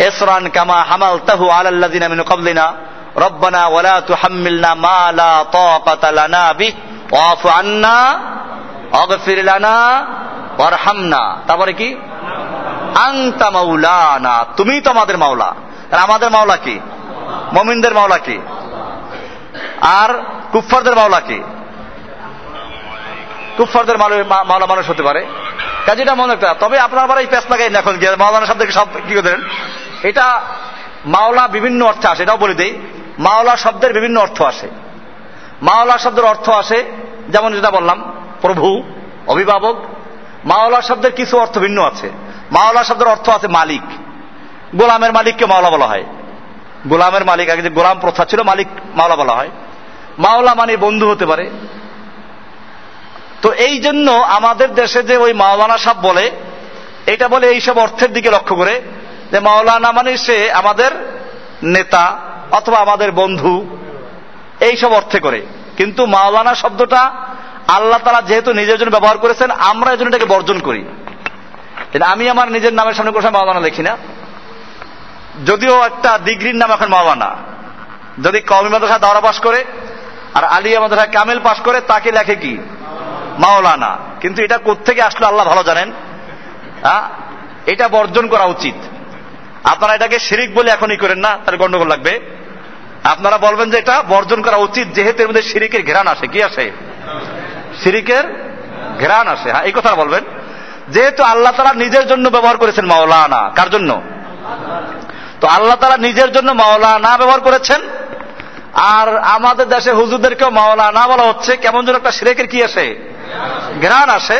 ইসরান কামা হামালতাহু আলাল্লাযিনা মিন ক্বাবলিনা। রব্বানা ওয়ালা তুহাম্মিলনা মা লা তাকাতা লানা বিহ। ওয়াফু আন্না অগফির লানা, ওয়ারহামনা। তারপরে কি? আংতা মাওলানা। তুমি তো আমাদের মাওলা। আর আমাদের মাওলা কি? মমিনদের মাওলা কি? আর কুফফারদের মাওলা কি? কুফফারদের মাওলা মানুষ হতে পারে। কাজেটা মনে একটা তবে আপনার আবার এই প্যাস লাগাই এখন গিয়ে মাওলানা শব্দকে সব কি করে দেন এটা মাওলা বিভিন্ন অর্থে আসে, এটাও বলে দেই। মাওলা শব্দের বিভিন্ন অর্থ আসে। মাওলা শব্দের অর্থ আসে, যেমন যেটা বললাম, প্রভু, অভিভাবক। মাওলা শব্দের কিছু অর্থ ভিন্ন আছে। মাওলা শব্দের অর্থ আছে মালিক। গোলামের মালিককে মাওলা বলা হয়। গোলামের মালিক, আগে যে গোলাম প্রথা ছিল, মালিক মাওলা বলা হয়। মাওলা মানে বন্ধু হতে পারে। তো এই জন্য আমাদের দেশে যে ওই মাওলানা সাহ বলে, এটা বলে এইসব অর্থের দিকে লক্ষ্য করে, যে মাওলানা মানে সে আমাদের নেতা অথবা আমাদের বন্ধু এইসব অর্থে করে। কিন্তু মাওলানা শব্দটা আল্লাহ তারা যেহেতু নিজের জন্য ব্যবহার করেছেন, আমরা এই জন্য এটাকে বর্জন করি। আমি আমার নিজের নামের সামনে কোনো মাওলানা লিখি না। যদিও একটা ডিগ্রির নাম এখন মাওলানা। যদি কমি মাদ্রাসা দাওরা পাশ করে, আর আলিয়া মাদ্রাসা কামেল পাশ করে, তাকে লেখে কি? মাওলানা। কিন্তু এটা কোথেকে আসলো আল্লাহ ভালো জানেন? এটা বর্জন করা উচিত। আপনারা এটাকে শিরিক বলে এখনই করেন না তার গন্ডগোল লাগবে। আপনারা বলবেন যে এটা বর্জন করা উচিত, যেহেতু এর মধ্যে শিরিকের ঘেরান আসে। কি আসে? শিরিকের ঘেরান আসে। হ্যাঁ এই কথা বলবেন। যেহেতু আল্লাহ তারা নিজের জন্য ব্যবহার করেছেন মাওলানা। কার জন্য? তো আল্লাহ তারা নিজের জন্য মাওলানা ব্যবহার করেছেন। আর আমাদের দেশে হুজুরদেরকেও মাওলানা বলা হচ্ছে। কেমন যেন একটা সিরেকের কি আসে? ঘ্রাণ আসে,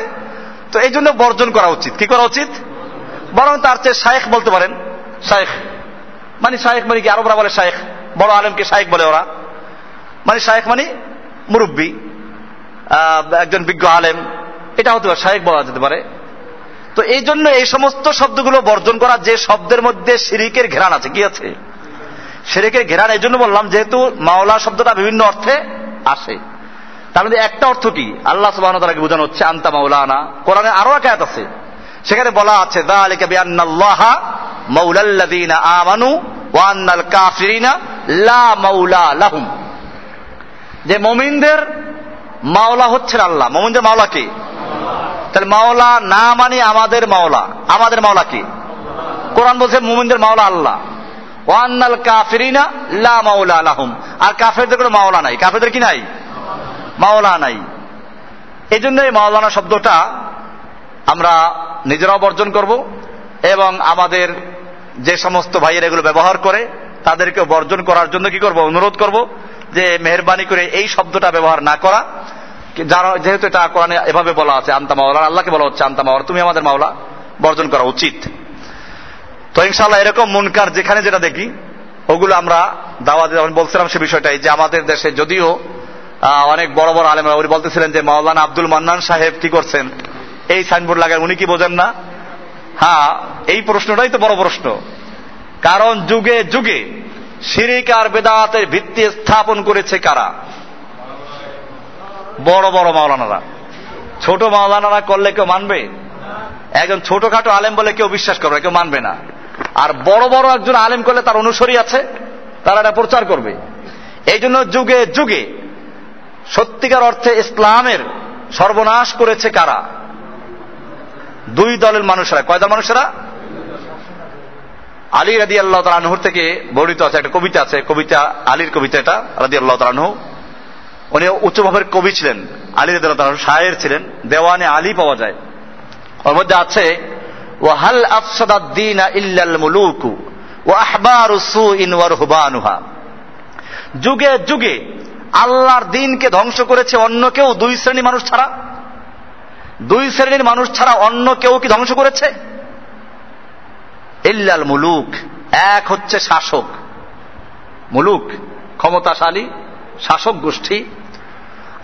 তো এই জন্য বর্জন করা উচিত। কি করা উচিত? বরং তার চেয়ে শায়েখ বলতে পারেন। শায়েখ। মানে শায়েখ মানে কি? আরবরা বলে শায়েখ। বড় আলেমকে শায়েখ বলে ওরা। মানে শায়েখ মানে মুরব্বী একজন বিজ্ঞ আলেম। এটা হতে পারে, শায়েখ বলা যেতে পারে। তো এই জন্য এই সমস্ত শব্দগুলো বর্জন করা যে শব্দের মধ্যে শিরিকের ঘেরান আছে, কি আছে? শিরিকের ঘেরান, এই জন্য বললাম, যেহেতু মাওলা শব্দটা বিভিন্ন অর্থে আসে। তার মধ্যে একটা অর্থ কি? আল্লাহ সুবাহ তালাকে বোঝানো হচ্ছে আন্তা মাওলানা। কোরআনে আরও এক আয়াত আছে। সেখানে বলা আছে, দালিকা বিআন্নাল্লাহ মাওলাল্লাযীনা আমানু ওয়া আন্নাল কাফিরিনা লা মাওলা লাহুম। যে মুমিনদের মাওলা হচ্ছেন আল্লাহ। মুমিনদের মাওলা কে? তাহলে মাওলা না মানে আমাদের মাওলা। আমাদের মাওলা কি? কোরআন বলছে মুমিনদের মাওলা আল্লাহ। ওয়ান্নাল কাফিরিনা লা মাওলা লাহুম। আর কাফেরদের কোনো মাওলা নাই। কাফেরদের কি নাই? মাওলা নাই। এই জন্য এই মাওলানা শব্দটা আমরা নিজেরাও বর্জন করব এবং আমাদের যে সমস্ত ভাইয়ের এগুলো ব্যবহার করে তাদেরকে বর্জন করার জন্য কি করব? অনুরোধ করব যে মেহরবানি করে এই শব্দটা ব্যবহার না করা। যারা, যেহেতু এটা কোরআনে এভাবে বলা আছে, আন্তা মাওলা আল্লাহকে বলা হচ্ছে আন্তা মাওলা, তুমি আমাদের মাওলা, বর্জন করা উচিত। তো ইনশাল্লাহ এরকম মুনকার যেখানে যেটা দেখি, ওগুলো আমরা দাওয়াত আমি বলছিলাম সে বিষয়টাই, যে আমাদের দেশে যদিও অনেক বড় বড় আলেমরা উনি বলতেছিলেন যে মাওলানা আব্দুল মান্নান সাহেব কি করছেন? এই সাইনবোর্ড লাগায় উনি কি বোঝেন না? হ্যাঁ এই প্রশ্নটাই তো বড় প্রশ্ন। কারণ যুগে যুগে শিরিক আর বেদাতের ভিত্তি স্থাপন করেছে কারা? বড় বড় মাওলানারা। ছোট মাওলানারা করলে কেউ মানবে? একজন ছোটখাটো আলেম বলে কেউ বিশ্বাস করবে কেউ মানবে না। আর বড় বড় একজন আলেম করলে তার অনুসরী আছে, তারা এটা প্রচার করবে। এই জন্য যুগে যুগে সত্যিকার অর্থে ইসলামের সর্বনাশ করেছে কারা? দুই দলের মানুষেরা। কয় দল মানুষেরা? আলী রাদি আল্লাহ তালানহুর থেকে বর্ণিত আছে, একটা কবিতা আছে, কবিতা, আলীর কবিতা এটা রাদি আল্লাহ তালানহু উনি উচ্চভাবের কবি ছিলেন, আলী রাদি আল্লাহ শায়ের ছিলেন, দেওয়ানে আলী পাওয়া যায়। ওর মধ্যে আছে, ওয়াহাল আফসাদাদ্দিন ইল্লাল মুলুকু ও আহবার হুবানুহা যুগে যুগে আল্লাহর দিনকে ধ্বংস করেছে অন্য কেউ, দুই শ্রেণি মানুষ ছাড়া? দুই শ্রেণির মানুষ ছাড়া অন্য কেউ কি ধ্বংস করেছে? ইল্লাল মুলুক। এক হচ্ছে শাসক। মুলুক, ক্ষমতাশালী, শাসক গোষ্ঠী।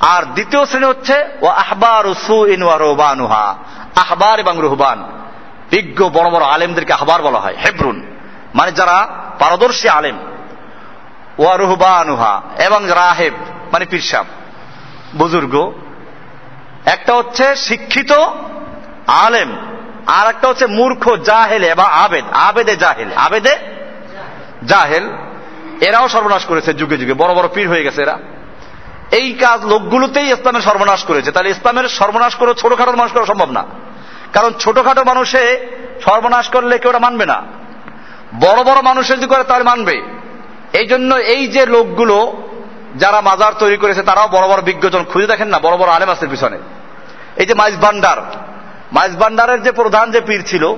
আর দ্বিতীয় শ্রেণি হচ্ছে ও আহবার রোবানুহা। আহবার এবং রুহবান। বিজ্ঞ, বড় বড় আলেমদেরকে আহবার বলা হয়, হেব্রুন। মানে যারা পারদর্শী আলেম। ওয়া এবং রাহেব মানে পিরসাব বুজুর্গ। একটা হচ্ছে শিক্ষিত আলেম, আর একটা হচ্ছে মূর্খ, জাহেলে বা আবেদ, আবেদে জাহেল আবেদে জাহেল। এরাও সর্বনাশ করেছে যুগে যুগে, বড় বড় পীর হয়ে গেছে এরা। এই কাজ লোকগুলোতেই ইসলামের সর্বনাশ করেছে। তাহলে ইসলামের সর্বনাশ করে ছোটখাটো মানুষ করা সম্ভব না। কারণ ছোটখাটো মানুষে সর্বনাশ করলে কেউ মানবে না। বড় বড় মানুষের যদি করে তাহলে মানবে। এই জন্য এই যে লোকগুলো যারা মাজার তৈরি করেছে, তারাও বড় বড় বিজ্ঞজন। খুঁজে দেখেন না, বড় বড় আলেম আছে পিছনে। এই যে মাইজ ভান্ডার মাইজ ভান্ডারের যে প্রধান যে পীর ছিল,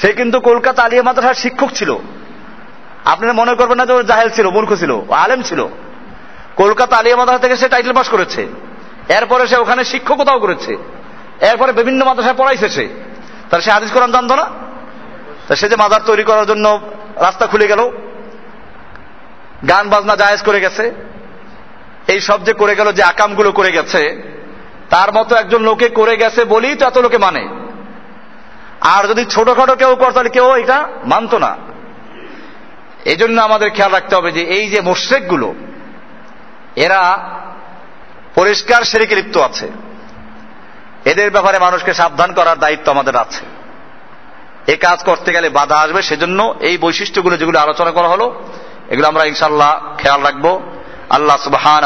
সে কিন্তু কলকাতা আলিয়া মাদ্রাসার শিক্ষক ছিল। আপনারা মনে করবেন না যে ওর জাহেল ছিল, মূর্খ ছিল আলেম ছিল। কলকাতা আলিয়া মাদ্রাসা থেকে সে টাইটেল পাস করেছে। এরপরে সে ওখানে শিক্ষকতাও করেছে। এরপরে বিভিন্ন মাদ্রাসায় পড়াইছে সে। তাহলে সে আদিস কোরআন জানতো না? তা সে যে মাজার তৈরি করার জন্য রাস্তা খুলে গেল। গান বাজনা জায়েজ করে গেছে। এই সব যে করে গেল, যে আকামগুলো করে গেছে, তার মতো একজন লোকে করে গেছে বলেই তো এত লোকে মানে। আর যদি ছোটখাটো কেউ কর, তাহলে কেউ এটা মানত না। এই জন্য আমাদের খেয়াল রাখতে হবে যে এই যে মোশেকগুলো এরা পরিষ্কার সেরিকে লিপ্ত আছে। এদের ব্যাপারে মানুষকে সাবধান করার দায়িত্ব আমাদের আছে। এ কাজ করতে গেলে বাধা আসবে, সেজন্য এই বৈশিষ্ট্যগুলো যেগুলো আলোচনা করা হলো এগুলো আমরা ইনশাল্লাহ খেয়াল রাখব। আল্লাহ সুবহান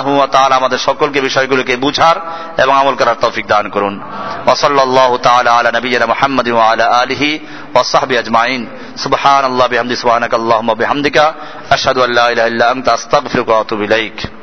আমাদের সকলকে বিষয়গুলোকে বুঝার এবং আমল করার তৌফিক দান করুন। ওসল্লাহ আলা নবিয়িনা মুহাম্মাদিন ওয়া আলা আলিহি ওয়া সাহবিহি আজমাইন। সুবহানাল্লাহি, বিহামদি, সুবহানাকাল্লাহুম্মা, বিহামদিকা। আশহাদু আল্লা ইলাহা ইল্লা আনতা, আস্তাগফিরুকা ওয়া আতুবু ইলাইক।